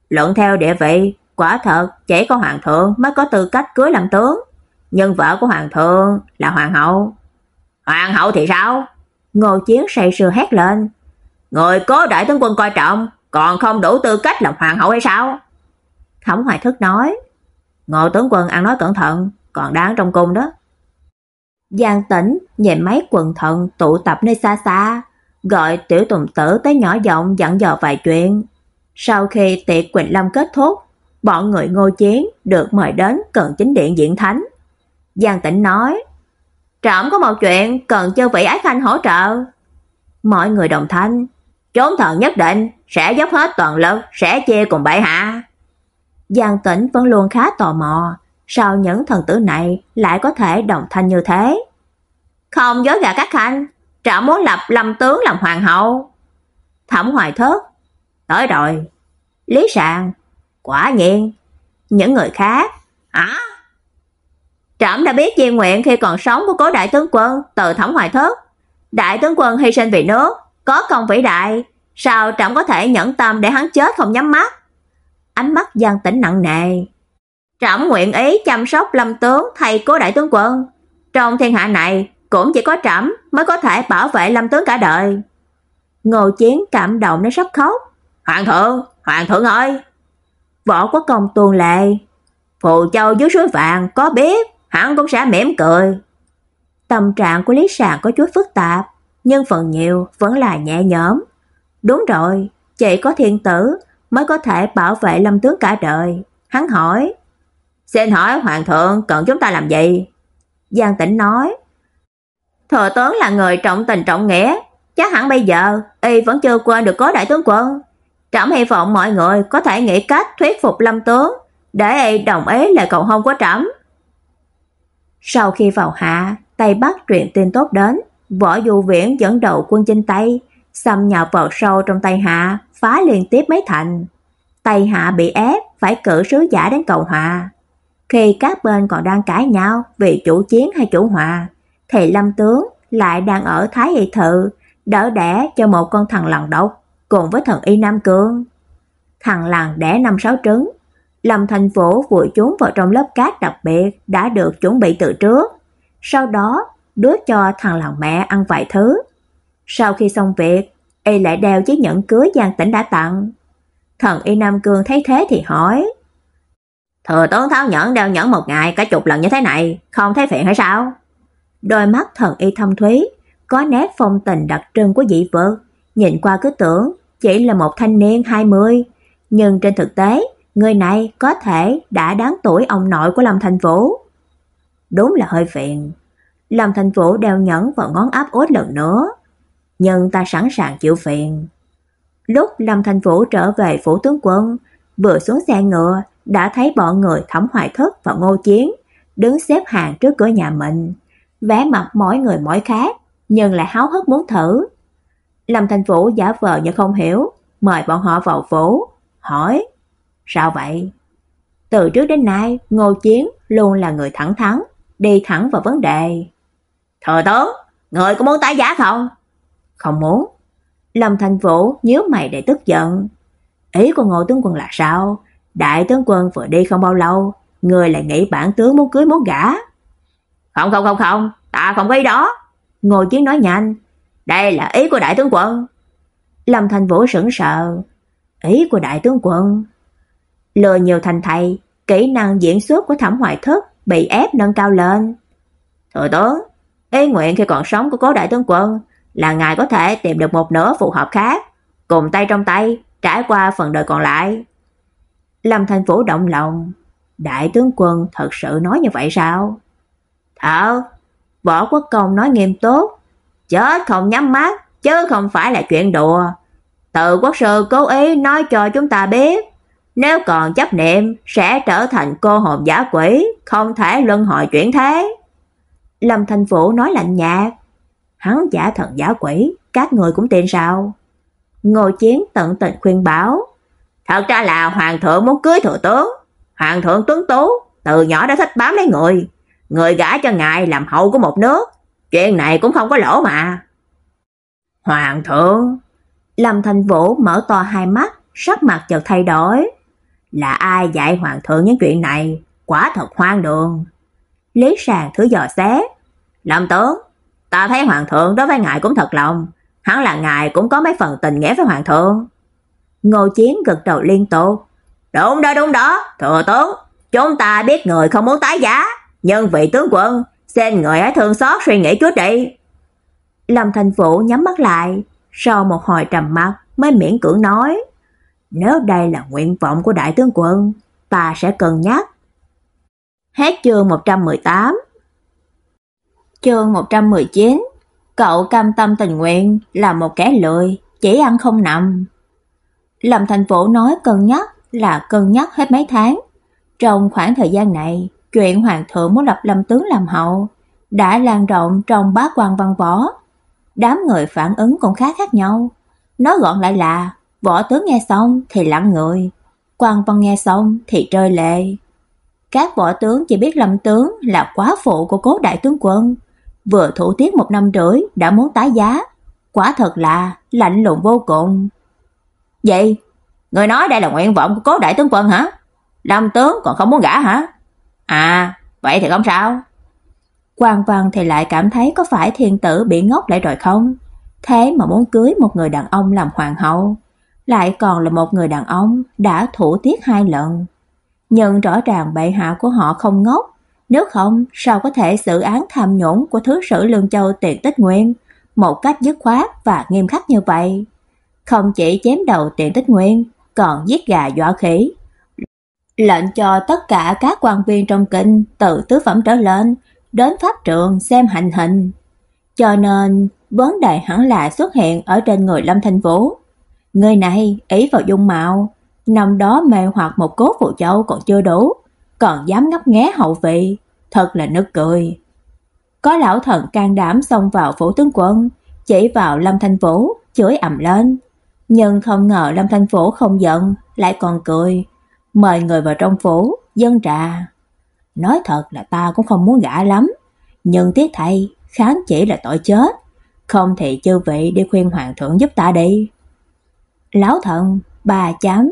Luận theo địa vị, quả thật chỉ có hoàng thượng mới có tư cách cưới làm tướng, nhân vợ của hoàng thượng là hoàng hậu. Hoàng hậu thì sao? Ngô Chiến say sưa hét lên. Người cố đại tướng quân coi trọng, còn không đủ tư cách làm hoàng hậu hay sao? Thẩm Hoài Thức nói. Ngô tướng quân ăn nói cẩn thận, còn đáng trong cung đó. Giang Tĩnh nhìn mấy quần thận tụ tập nơi xa xa, gọi tiểu tùng tử tới nhỏ giọng dặn dò vài chuyện. Sau khi tiệc Quỳnh Lâm kết thúc, bọn người ngô chiến được mời đến cần chính điện diễn thánh. Giang Tĩnh nói, Trẫm có một chuyện cần cho vị ái khanh hỗ trợ. Mọi người đồng thanh, chốn thần nhất định sẽ dốc hết toàn lực, sẽ chia cùng bệ hạ. Giang Tĩnh vẫn luôn khá tò mò, sao những thần tử này lại có thể đồng thanh như thế? Không dối gạt các khanh, trẫm muốn lập Lâm tướng làm hoàng hậu. Thẩm Hoài Thất, tới rồi. Lý Sàng, quả nhiên, những người khác, hả? Trẫm đã biết di nguyện khi còn sống của cố đại tướng quân từ Thẩm Hoài Thất. Đại tướng quân hy sinh vì nước, có công vĩ đại, sao trẫm có thể nhẫn tâm để hắn chết không nhắm mắt? Ánh mắt Giang Tĩnh nặng nề. Trẫm nguyện ý chăm sóc Lâm tướng thay cố đại tướng quân. Trong thiên hạ này cũng chỉ có trẫm mới có thể bảo vệ Lâm tướng cả đời. Ngô Chiến cảm động đến sắp khóc. "Hoàng thượng, hoàng thượng ơi!" Võ Quốc công tuôn lệ. Phù Châu dưới suối vàng có biết, hắn cũng sẽ mỉm cười. Tâm trạng của Lý Sàng có chút phức tạp, nhưng phần nhiều vẫn là nhẹ nhõm. Đúng rồi, chỉ có thiên tử mới có thể bảo vệ Lâm tướng cả đời. Hắn hỏi, "Xin hỏi hoàng thượng cần chúng ta làm gì?" Giang Tĩnh nói, "Thừa tướng là người trọng tình trọng nghĩa, chắc hẳn bây giờ y vẫn chưa quên được cố đại tướng quân. Trẫm hy vọng mọi người có thể nghĩ cách thuyết phục Lâm tướng để y đồng ý lời cầu hôn của trẫm." Sau khi vào hạ, Tây Bắc truyền tin tốt đến, Võ Du Viễn dẫn đầu quân chinh Tây, xâm nhập vào sâu trong Tây Hạ, phá liên tiếp mấy thành. Tây Hạ bị ép phải cử sứ giả đến cầu hòa. Khi các bên còn đang cãi nhau vì chủ chiến hay chủ hòa, thì Lâm tướng lại đang ở Thái Y Thự đỡ đẻ cho một con thằng lằn độc cùng với thần y Nam Cương. Thằng lằn đẻ năm sáu trứng, Lâm Thành Vũ vội trốn vào trong lớp cát đặc biệt đã được chuẩn bị từ trước. Sau đó, đứa cho thằng lòng mẹ ăn vài thứ. Sau khi xong việc, y lại đeo chiếc nhẫn cưới Giang Tĩnh đã tặng. Thần y Nam Cương thấy thế thì hỏi: "Thừa tướng tháo nhẫn đeo nhẫn một ngày cả chục lần như thế này, không thấy phiền hay sao?" Đôi mắt thần y thâm thúy, có nét phong tình đặc trưng của dị vực, nhìn qua cứ tưởng chỉ là một thanh niên 20, nhưng trên thực tế, người này có thể đã đáng tuổi ông nội của Lâm Thành Vũ. Đúng là hơi phiền. Lâm Thành Vũ đeo nhẫn vào ngón áp út lần nữa, nhưng ta sẵn sàng chịu phiền. Lúc Lâm Thành Vũ trở về phủ tướng quân, vừa xuống xe ngựa đã thấy bọn người Thẩm Hoài Thất và Ngô Chiến đứng xếp hàng trước cửa nhà mình, vẻ mặt mỗi người mỗi khác, nhưng lại háo hức muốn thử. Lâm Thành Vũ giả vờ như không hiểu, mời bọn họ vào phủ, hỏi: "Sao vậy?" Từ trước đến nay, Ngô Chiến luôn là người thẳng thắn, đi thẳng vào vấn đề. "Thừa tướng, người có muốn tái giá không?" "Không muốn." Lâm Thành Vũ nhíu mày để tức giận. Ý của Ngô tướng quân là sao? Đại tướng quân vừa đi không bao lâu, người lại nghĩ bản tướng muốn cưới muốn gả. Không không không không, ta không có ý đó. Ngô Chiến nói nhanh, đây là ý của đại tướng quân. Lâm Thành Vũ sững sờ, ý của đại tướng quân. Lừa nhiều thành thầy, kỹ năng diễn xuất của Thẩm Hoài Thức bị ép nâng cao lên. Thừa tướng, ý nguyện khi còn sống của cố đại tướng quân là ngài có thể tìm được một nửa phù hợp khác, cùng tay trong tay, trải qua phần đời còn lại. Lâm Thành Vũ động lòng, đại tướng quân thật sự nói như vậy sao? Thảo, Võ Quốc Công nói nghiêm túc, chết không nhắm mắt, chứ không phải là chuyện đùa. Tự quốc sư cố ý nói cho chúng ta biết, nếu còn chấp niệm sẽ trở thành cô hồn giả quỷ, không thể luân hồi chuyển thế. Lâm Thành Vũ nói lạnh nhạt, hắn giả thần giả quỷ, các người cũng tin sao? Ngô Chiến tận tình khuyên bảo, thật ra là hoàng thượng muốn cưới thừa tướng, hoàng thượng tuấn tú, từ nhỏ đã thích bám lấy người, người gả cho ngài làm hậu của một nước, chuyện này cũng không có lỗ mà. Hoàng thượng, Lâm Thành Vũ mở to hai mắt, sắc mặt chợt thay đổi. Là ai dạy hoàng thượng những chuyện này, quả thật hoang đường. Lý Sàng thứ dò xét, Lâm tướng, ta thấy hoàng thượng đối với ngài cũng thật lòng, hắn là ngài cũng có mấy phần tình nghĩa với hoàng thượng. Ngô Chiến gật đầu liên tục. Đúng đó đúng đó, thừa tướng, chúng ta biết người không muốn tái giá, nhưng vị tướng quân, xin người hãy thương xót suy nghĩ chút đi. Lâm Thành Vũ nhắm mắt lại, sau một hồi trầm mặc mới miễn cưỡng nói, nếu đây là nguyện vọng của đại tướng quân, ta sẽ cân nhắc. Hết chương 118 Chương 119 Cậu cam tâm tình nguyện là một kẻ lười, chỉ ăn không nằm. Lâm Thành Vũ nói cân nhắc là cân nhắc hết mấy tháng. Trong khoảng thời gian này, chuyện hoàng thượng muốn lập Lâm tướng làm hậu đã lan rộng trong bá quan văn võ. Đám người phản ứng cũng khá khác nhau. Nói gọn lại là võ tướng nghe xong thì lặng người, quan văn nghe xong thì rơi lệ. Các võ tướng chỉ biết Lâm tướng là quá phụ của cố đại tướng quân, vừa thủ tiết một năm rưỡi đã muốn tái giá, quả thật là lạnh lùng vô cùng. Vậy, người nói đây là nguyện vọng của cố đại tướng quân hả? Lâm tướng còn không muốn gả hả? À, vậy thì không sao. Quan Văn thì lại cảm thấy có phải thiên tử bị ngốc lại rồi không? Thế mà muốn cưới một người đàn ông làm hoàng hậu, lại còn là một người đàn ông đã thủ tiết hai lần. Nhưng rõ ràng bệ hạ của họ không ngốc, nếu không sao có thể xử án tham nhũng của thứ sử Lương Châu Tiền Tích Nguyên một cách dứt khoát và nghiêm khắc như vậy. Không chỉ chém đầu Tiền Tích Nguyên, còn giết gà dọa khỉ. Lệnh cho tất cả các quan viên trong kinh từ tứ phẩm trở lên đến pháp trường xem hành hình. Cho nên, vấn đề hẳn là xuất hiện ở trên người Lâm Thanh Vũ. Người này ý vào dung mạo, năm đó mê hoặc một cố phụ châu còn chưa đủ, còn dám ngấp nghé hậu vị, thật là nực cười. Có lão thần can đảm xông vào phủ tướng quân, chỉ vào Lâm Thanh Vũ, chửi ầm lên. Nhưng không ngờ Lâm Thanh Vũ không giận, lại còn cười, mời người vào trong phủ, dân trà. Nói thật là ta cũng không muốn gả lắm, nhưng tiếc thay, kháng chỉ là tội chết, không thì chư vị đi khuyên hoàng thượng giúp ta đi. Lão thần, bà chấm.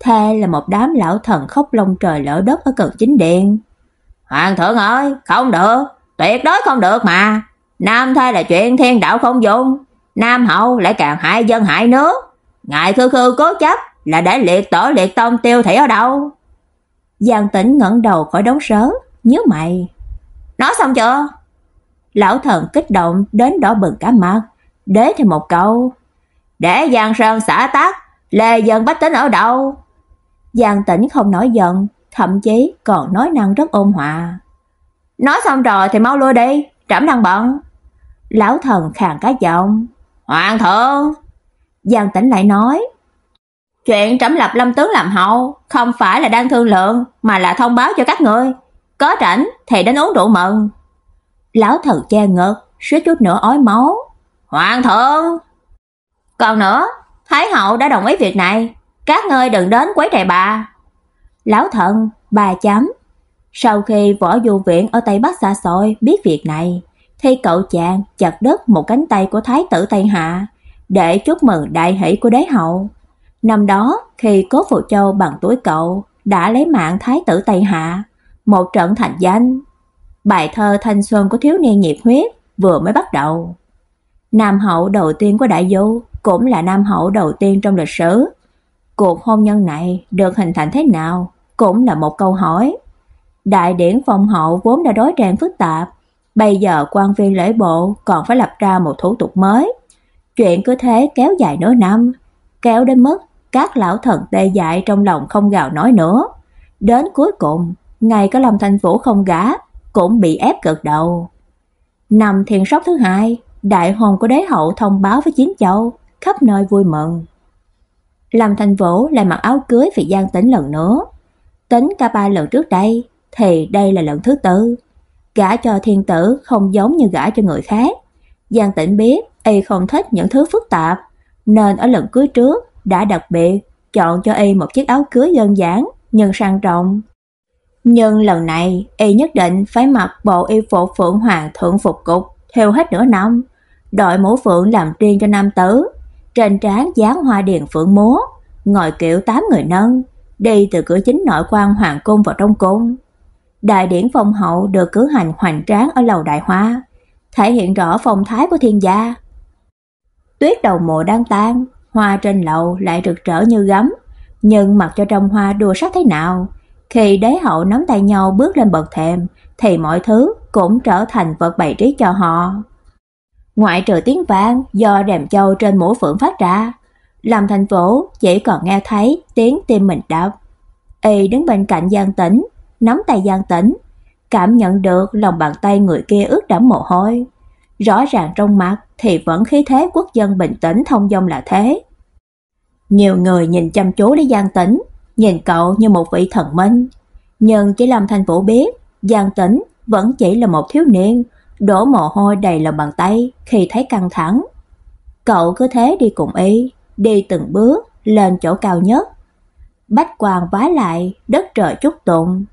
Thê là một đám lão thần khóc lông trời lỡ đất ở cận chính điện. Hoàng thượng ơi, không được, tuyệt đối không được mà. Nam thê là chuyện thiên đạo không dùng, Nam hậu lại càng hại dân hại nước. Ngài khư khư cố chấp là để liệt tổ liệt tông tiêu thị ở đâu? Giang Tĩnh ngẩng đầu khỏi đống sớ, nhớ mày. Nói xong chưa? Lão thần kích động đến đỏ bừng cả mặt, đế thêm một câu. Để Giang Sơn xả tác, lê dân bách tính ở đâu? Giang Tĩnh không nói giận, thậm chí còn nói năng rất ôn hòa. Nói xong rồi thì mau lui đi, trẫm đang bận. Lão thần khàn cả giọng. Hoàng thượng! Giang Tĩnh lại nói. Chuyện trẫm lập Lâm tướng làm hậu không phải là đang thương lượng mà là thông báo cho các ngươi. Có rảnh thì đến uống rượu mừng. Lão thần che ngực, suýt chút nữa ói máu. Hoàng thượng! Còn nữa, Thái hậu đã đồng ý việc này, các ngươi đừng đến quấy rầy bà. Lão thần, bà chấm. Sau khi võ du viện ở Tây Bắc xa xôi biết việc này, thì cậu chàng chặt đứt một cánh tay của thái tử Tây Hạ để chúc mừng đại hỷ của đế hậu. Năm đó, khi Cố Phụ Châu bằng tuổi cậu đã lấy mạng thái tử Tây Hạ, một trận thành danh. Bài thơ thanh xuân của thiếu niên nhiệt huyết vừa mới bắt đầu. Nam hậu đầu tiên của đại du cũng là nam hậu đầu tiên trong lịch sử. Cuộc hôn nhân này được hình thành thế nào cũng là một câu hỏi. Đại điển phong hậu vốn đã đối ràng phức tạp, bây giờ quan viên lễ bộ còn phải lập ra một thủ tục mới. Chuyện cứ thế kéo dài nửa năm, kéo đến mức các lão thần tê dại trong lòng không gào nói nữa. Đến cuối cùng, ngay cả Lâm Thanh Vũ không gả cũng bị ép cực đầu. Năm thiền sóc thứ hai, đại hồn của đế hậu thông báo với Chiến Châu, khắp nơi vui mừng. Lâm Thanh Vũ lại mặc áo cưới vì Giang Tĩnh lần nữa. Tính cả ba lần trước đây, thì đây là lần thứ tư. Gả cho thiên tử không giống như gả cho người khác. Giang Tĩnh biết y không thích những thứ phức tạp, nên ở lần cưới trước đã đặc biệt chọn cho y một chiếc áo cưới đơn giản nhưng sang trọng. Nhưng lần này y nhất định phải mặc bộ y phục phượng hoàng thượng phục cục theo hết nửa năm, đội mũ phượng làm riêng cho nam tử, trên trán dán hoa điền phượng múa, ngồi kiểu tám người nâng, đi từ cửa chính nội quan hoàng cung vào trong cung. Đại điển phong hậu được cử hành hoành tráng ở lầu đại hoa, thể hiện rõ phong thái của thiên gia. Tuyết đầu mùa đang tan, hoa trên lầu lại rực rỡ như gấm, nhưng mặc cho trong hoa đua sắc thế nào, khi đế hậu nắm tay nhau bước lên bậc thềm thì mọi thứ cũng trở thành vật bày trí cho họ. Ngoại trừ tiếng vang do rèm châu trên mũ phượng phát ra, làm thành phố chỉ còn nghe thấy tiếng tim mình đập. Y đứng bên cạnh Giang Tĩnh, nắm tay Giang Tĩnh, cảm nhận được lòng bàn tay người kia ướt đẫm mồ hôi. Rõ ràng trong mắt thì vẫn khí thế quốc dân bình tĩnh thông dong là thế. Nhiều người nhìn chăm chú lấy Giang Tĩnh, nhìn cậu như một vị thần minh, nhưng chỉ làm Thành Vũ biết, Giang Tĩnh vẫn chỉ là một thiếu niên, đổ mồ hôi đầy lòng bàn tay khi thấy căng thẳng. Cậu cứ thế đi cùng y, đi từng bước lên chỗ cao nhất. Bách quang vái lại, đất trời chúc tụng.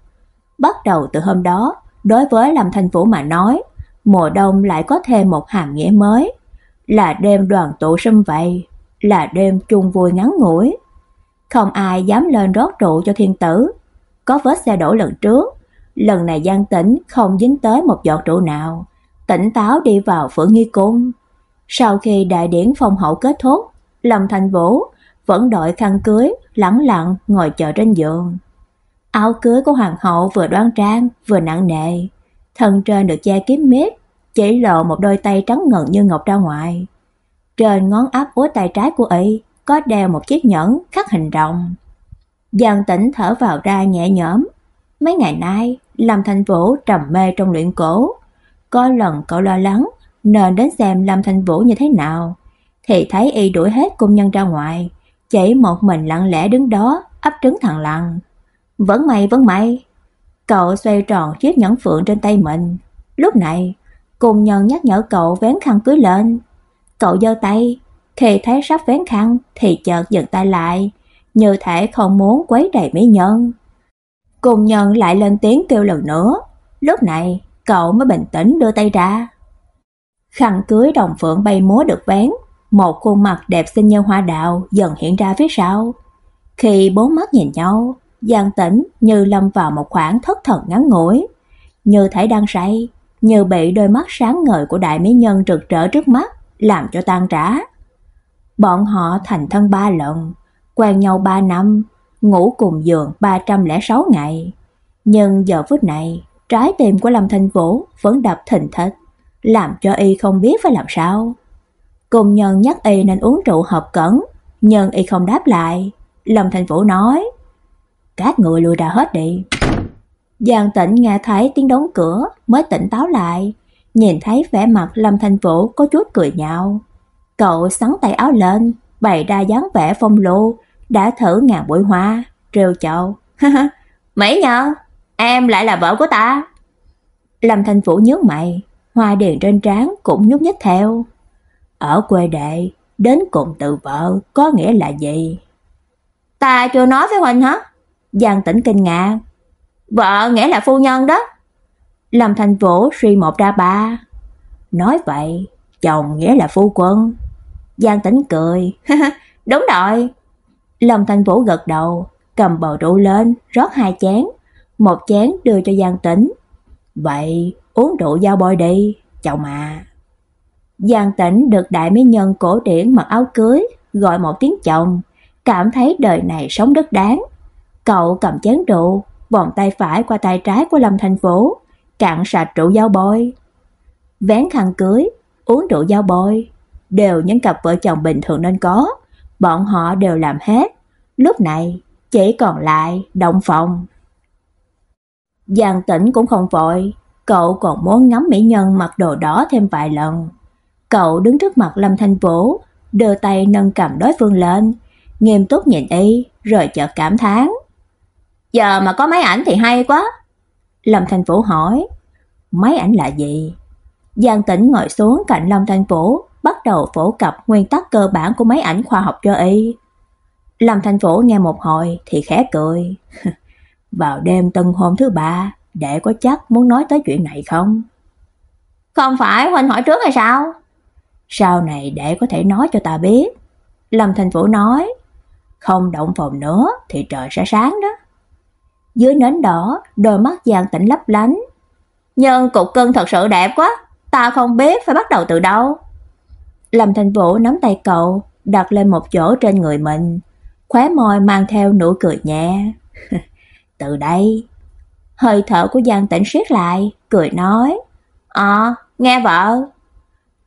Bắt đầu từ hôm đó, đối với Lâm Thành Vũ mà nói, mùa đông lại có thêm một hàm nghĩa mới, là đêm đoàn tụ sum vầy, là đêm chung vui ngắn ngủi. Không ai dám lên rót rượu cho thiên tử. Có vết xe đổ lần trước, lần này Giang Tĩnh không dính tới một giọt rượu nào, tỉnh táo đi vào Phượng Nghi cung. Sau khi đại điển phong hậu kết thúc, Lâm Thành Vũ vẫn đội khăn cưới, lẳng lặng ngồi chờ trên giường. Áo cưới của hoàng hậu vừa đoan trang vừa nặng nề, thân trên được che kín mít, chỉ lộ một đôi tay trắng ngần như ngọc ra ngoài. Trên ngón áp út tay trái của y có đeo một chiếc nhẫn khắc hình rồng. Giang Tĩnh thở vào ra nhẹ nhõm. Mấy ngày nay, Lâm Thành Vũ trầm mê trong luyện cổ. Có lần cậu lo lắng nên đến xem Lâm Thành Vũ như thế nào, thì thấy y đuổi hết công nhân ra ngoài, chỉ một mình lặng lẽ đứng đó ấp trứng thằng lằn. Vẫn may vẫn may. Cậu xoay tròn chiếc nhẫn phượng trên tay mình. Lúc này, công nhân nhắc nhở cậu vén khăn cưới lên. Cậu giơ tay, khi thấy sắp vén khăn thì chợt giật tay lại, như thể không muốn quấy rầy mỹ nhân. công nhân lại lên tiếng kêu lần nữa. Lúc này, cậu mới bình tĩnh đưa tay ra. Khăn cưới đồng phượng bay múa được vén, một khuôn mặt đẹp xinh như hoa đào dần hiện ra phía sau. Khi bốn mắt nhìn nhau, Giang Tĩnh như lâm vào một khoảng thất thần ngắn ngủi, như thể đang say, như bị đôi mắt sáng ngời của đại mỹ nhân rực rỡ trước mắt làm cho tan rã. Bọn họ thành thân ba lần, quen nhau ba năm, ngủ cùng giường 306 ngày. Nhưng giờ phút này, trái tim của Lâm Thanh Vũ vẫn đập thình thịch, làm cho y không biết phải làm sao. Cùng nhân nhắc y nên uống rượu hợp cẩn, nhưng y không đáp lại. Lâm Thanh Vũ nói, các người lùi ra hết đi. Giang Tĩnh nghe thấy tiếng đóng cửa mới tỉnh táo lại, nhìn thấy vẻ mặt Lâm Thanh Vũ có chút cười nhạo. Cậu sắn tay áo lên, bày ra dáng vẻ phong lưu, đã thử ngàn bụi hoa, rêu chậu. *laughs* mấy nhờ, em lại là vợ của ta. Lâm Thanh Vũ nhớ mày, hoa đèn trên trán cũng nhúc nhích theo. Ở quê đệ, đến cùng tự vợ có nghĩa là gì? Ta chưa nói với Huynh hả? Giang Tĩnh kinh ngạc. Vợ nghĩa là phu nhân đó. Lâm Thành Vũ suy một ra ba. Nói vậy, chồng nghĩa là phu quân. Giang Tĩnh cười. *laughs* Đúng rồi. Lâm Thành Vũ gật đầu, cầm bầu rượu lên, rót hai chén. Một chén đưa cho Giang Tĩnh. Vậy, uống rượu giao bôi đi, chồng mà. Giang Tĩnh được đại mỹ nhân cổ điển mặc áo cưới, gọi một tiếng chồng, cảm thấy đời này sống rất đáng. Cậu cầm chén rượu, vòng tay phải qua tay trái của Lâm Thành Phố, cạn sạch rượu dao bôi. Vén khăn cưới, uống rượu dao bôi, đều những cặp vợ chồng bình thường nên có, bọn họ đều làm hết. Lúc này, chỉ còn lại động phòng. Giang Tĩnh cũng không vội, cậu còn muốn ngắm mỹ nhân mặc đồ đỏ thêm vài lần. Cậu đứng trước mặt Lâm Thanh Vũ, đưa tay nâng cầm đối phương lên, nghiêm túc nhìn y, rồi chợt cảm thán. Giờ mà có máy ảnh thì hay quá. Lâm Thanh Vũ hỏi, máy ảnh là gì? Giang Tĩnh ngồi xuống cạnh Lâm Thanh Vũ, bắt đầu phổ cập nguyên tắc cơ bản của máy ảnh khoa học cho y. Lâm Thanh Vũ nghe một hồi thì khẽ cười. *laughs* Vào đêm tân hôn thứ ba, đệ có chắc muốn nói tới chuyện này không? Không phải huynh hỏi trước hay sao? Sau này đệ có thể nói cho ta biết. Lâm Thành Vũ nói, không động phòng nữa thì trời sẽ sáng đó. Dưới nến đỏ, đôi mắt Giang Tĩnh lấp lánh. Nhưng cục cưng thật sự đẹp quá, ta không biết phải bắt đầu từ đâu. Lâm Thành Vũ nắm tay cậu, đặt lên một chỗ trên người mình, khóe môi mang theo nụ cười nhẹ. *laughs* từ đây. Hơi thở của Giang Tĩnh siết lại, cười nói: "À, nghe vợ."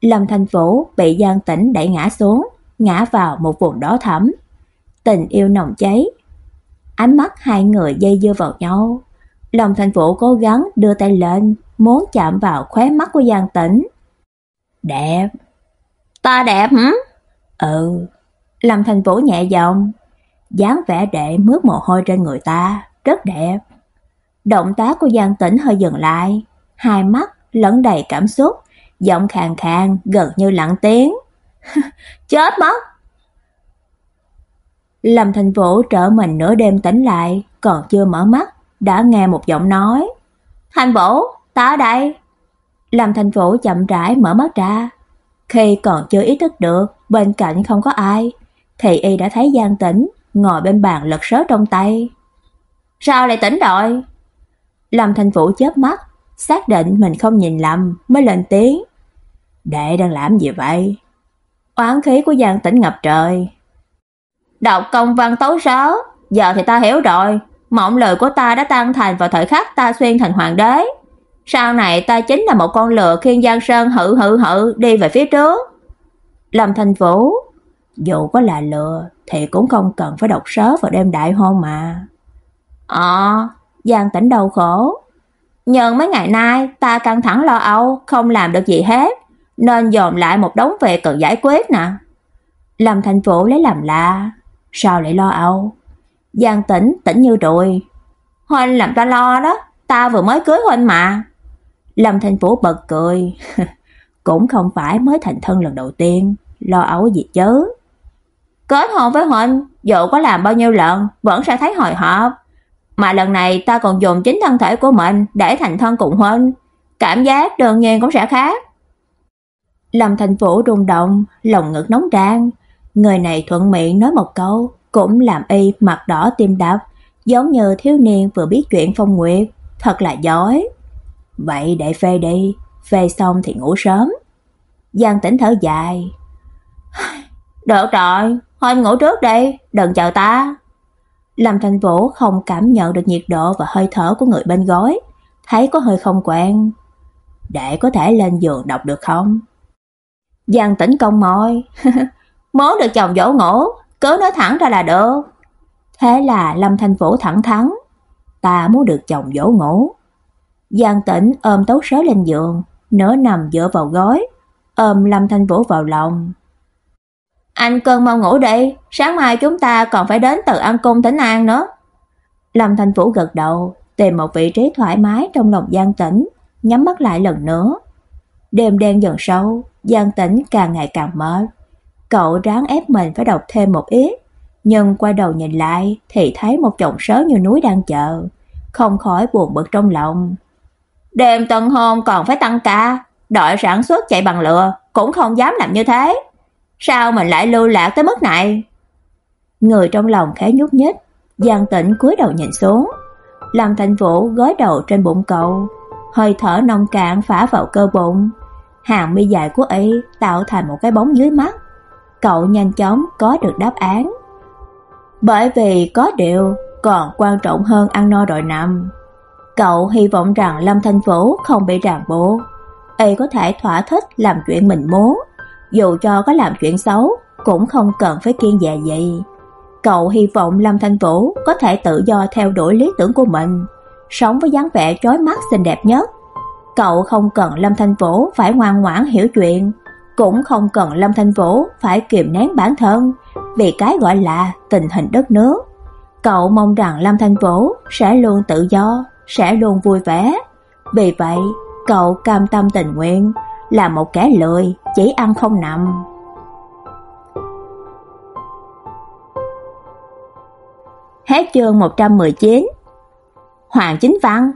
Lâm Thành Vũ bị Giang Tĩnh đẩy ngã xuống, ngã vào một vùng đỏ thẫm. Tình yêu nồng cháy. Ánh mắt hai người dây dưa vào nhau. Lâm Thành Vũ cố gắng đưa tay lên, muốn chạm vào khóe mắt của Giang Tĩnh. Đẹp. Ta đẹp hả? Ừ. Lâm Thành Vũ nhẹ giọng, dáng vẻ đệ mướt mồ hôi trên người ta, rất đẹp. Động tác của Giang Tĩnh hơi dừng lại, hai mắt lẫn đầy cảm xúc, giọng khàn khàn gần như lặng tiếng. *laughs* Chết mất. Lâm Thành Vũ trở mình nửa đêm tỉnh lại, còn chưa mở mắt, đã nghe một giọng nói. Thành Vũ, ta ở đây. Lâm Thành Vũ chậm rãi mở mắt ra. Khi còn chưa ý thức được bên cạnh không có ai, thì y đã thấy Giang Tĩnh ngồi bên bàn lật sớ trong tay. Sao lại tỉnh rồi? Lâm Thành Vũ chớp mắt, xác định mình không nhìn lầm mới lên tiếng. Đệ đang làm gì vậy? Oán khí của Giang Tĩnh ngập trời. Đọc công văn tấu sớ, giờ thì ta hiểu rồi, mộng lời của ta đã tan thành vào thời khắc ta xuyên thành hoàng đế. Sau này ta chính là một con lừa khiên Giang Sơn hự hự hự đi về phía trước. Lâm Thành Vũ, dù có là lừa thì cũng không cần phải đọc sớ vào đêm đại hôn mà. Ờ, Giang Tĩnh đau khổ. Nhưng mấy ngày nay ta căng thẳng lo âu, không làm được gì hết, nên dồn lại một đống việc cần giải quyết nè. Lâm Thành Vũ lấy làm lạ, sao lại lo âu? Giang Tĩnh tỉnh như rồi. Huynh làm ta lo đó, ta vừa mới cưới huynh mà. Lâm Thành Vũ bật cười. *laughs* cũng không phải mới thành thân lần đầu tiên, lo âu gì chứ. Kết hôn với huynh, dù có làm bao nhiêu lần vẫn sẽ thấy hồi hộp, mà lần này ta còn dùng chính thân thể của mình để thành thân cùng huynh, cảm giác đương nhiên cũng sẽ khác. Lâm Thành Vũ rung động, lòng ngực nóng rang, người này thuận miệng nói một câu, cũng làm y mặt đỏ tim đập, giống như thiếu niên vừa biết chuyện phong nguyệt, thật là giỏi. Vậy để phê đi, phê xong thì ngủ sớm. Giang Tĩnh thở dài. *sighs* Được rồi, huynh ngủ trước đi, đừng chờ ta. Lâm Thành Vũ không cảm nhận được nhiệt độ và hơi thở của người bên gối, thấy có hơi không quen. Để có thể lên giường đọc được không? Giang Tĩnh công môi. *laughs* Muốn được chồng dỗ ngủ, cứ nói thẳng ra là được. Thế là Lâm Thành Vũ thẳng thắn, ta muốn được chồng dỗ ngủ. Giang Tĩnh ôm Tấu Sớ lên giường, nửa nằm dựa vào gối, ôm Lâm Thanh Vũ vào lòng. Anh cần mau ngủ đi, sáng mai chúng ta còn phải đến từ An Cung Thính An nữa. Lâm Thanh Vũ gật đầu, tìm một vị trí thoải mái trong lòng Giang Tĩnh, nhắm mắt lại lần nữa. Đêm đen dần sâu, Giang Tĩnh càng ngày càng mệt. Cậu ráng ép mình phải đọc thêm một ít, nhưng quay đầu nhìn lại thì thấy một chồng sớ như núi đang chờ, không khỏi buồn bực trong lòng. Đêm tân hôn còn phải tăng ca, đội sản xuất chạy bằng lừa cũng không dám làm như thế. Sao mình lại lưu lạc tới mức này? Người trong lòng khẽ nhúc nhích, Giang Tĩnh cúi đầu nhìn xuống. Lâm Thành Vũ gối đầu trên bụng cậu, hơi thở nông cạn phả vào cơ bụng. Hàng mi dài của ấy tạo thành một cái bóng dưới mắt. Cậu nhanh chóng có được đáp án. Bởi vì có điều còn quan trọng hơn ăn no rồi nằm. Cậu hy vọng rằng Lâm Thanh Vũ không bị ràng buộc, y có thể thỏa thích làm chuyện mình muốn, dù cho có làm chuyện xấu cũng không cần phải kiên dè gì. Cậu hy vọng Lâm Thanh Vũ có thể tự do theo đuổi lý tưởng của mình, sống với dáng vẻ chói mắt xinh đẹp nhất. Cậu không cần Lâm Thanh Vũ phải ngoan ngoãn hiểu chuyện, cũng không cần Lâm Thanh Vũ phải kiềm nén bản thân vì cái gọi là tình hình đất nước. Cậu mong rằng Lâm Thanh Vũ sẽ luôn tự do, sẽ luôn vui vẻ. Vì vậy, cậu cam tâm tình nguyện là một kẻ lười, chỉ ăn không nằm. Hết chương 119 Hoàng Chính Văn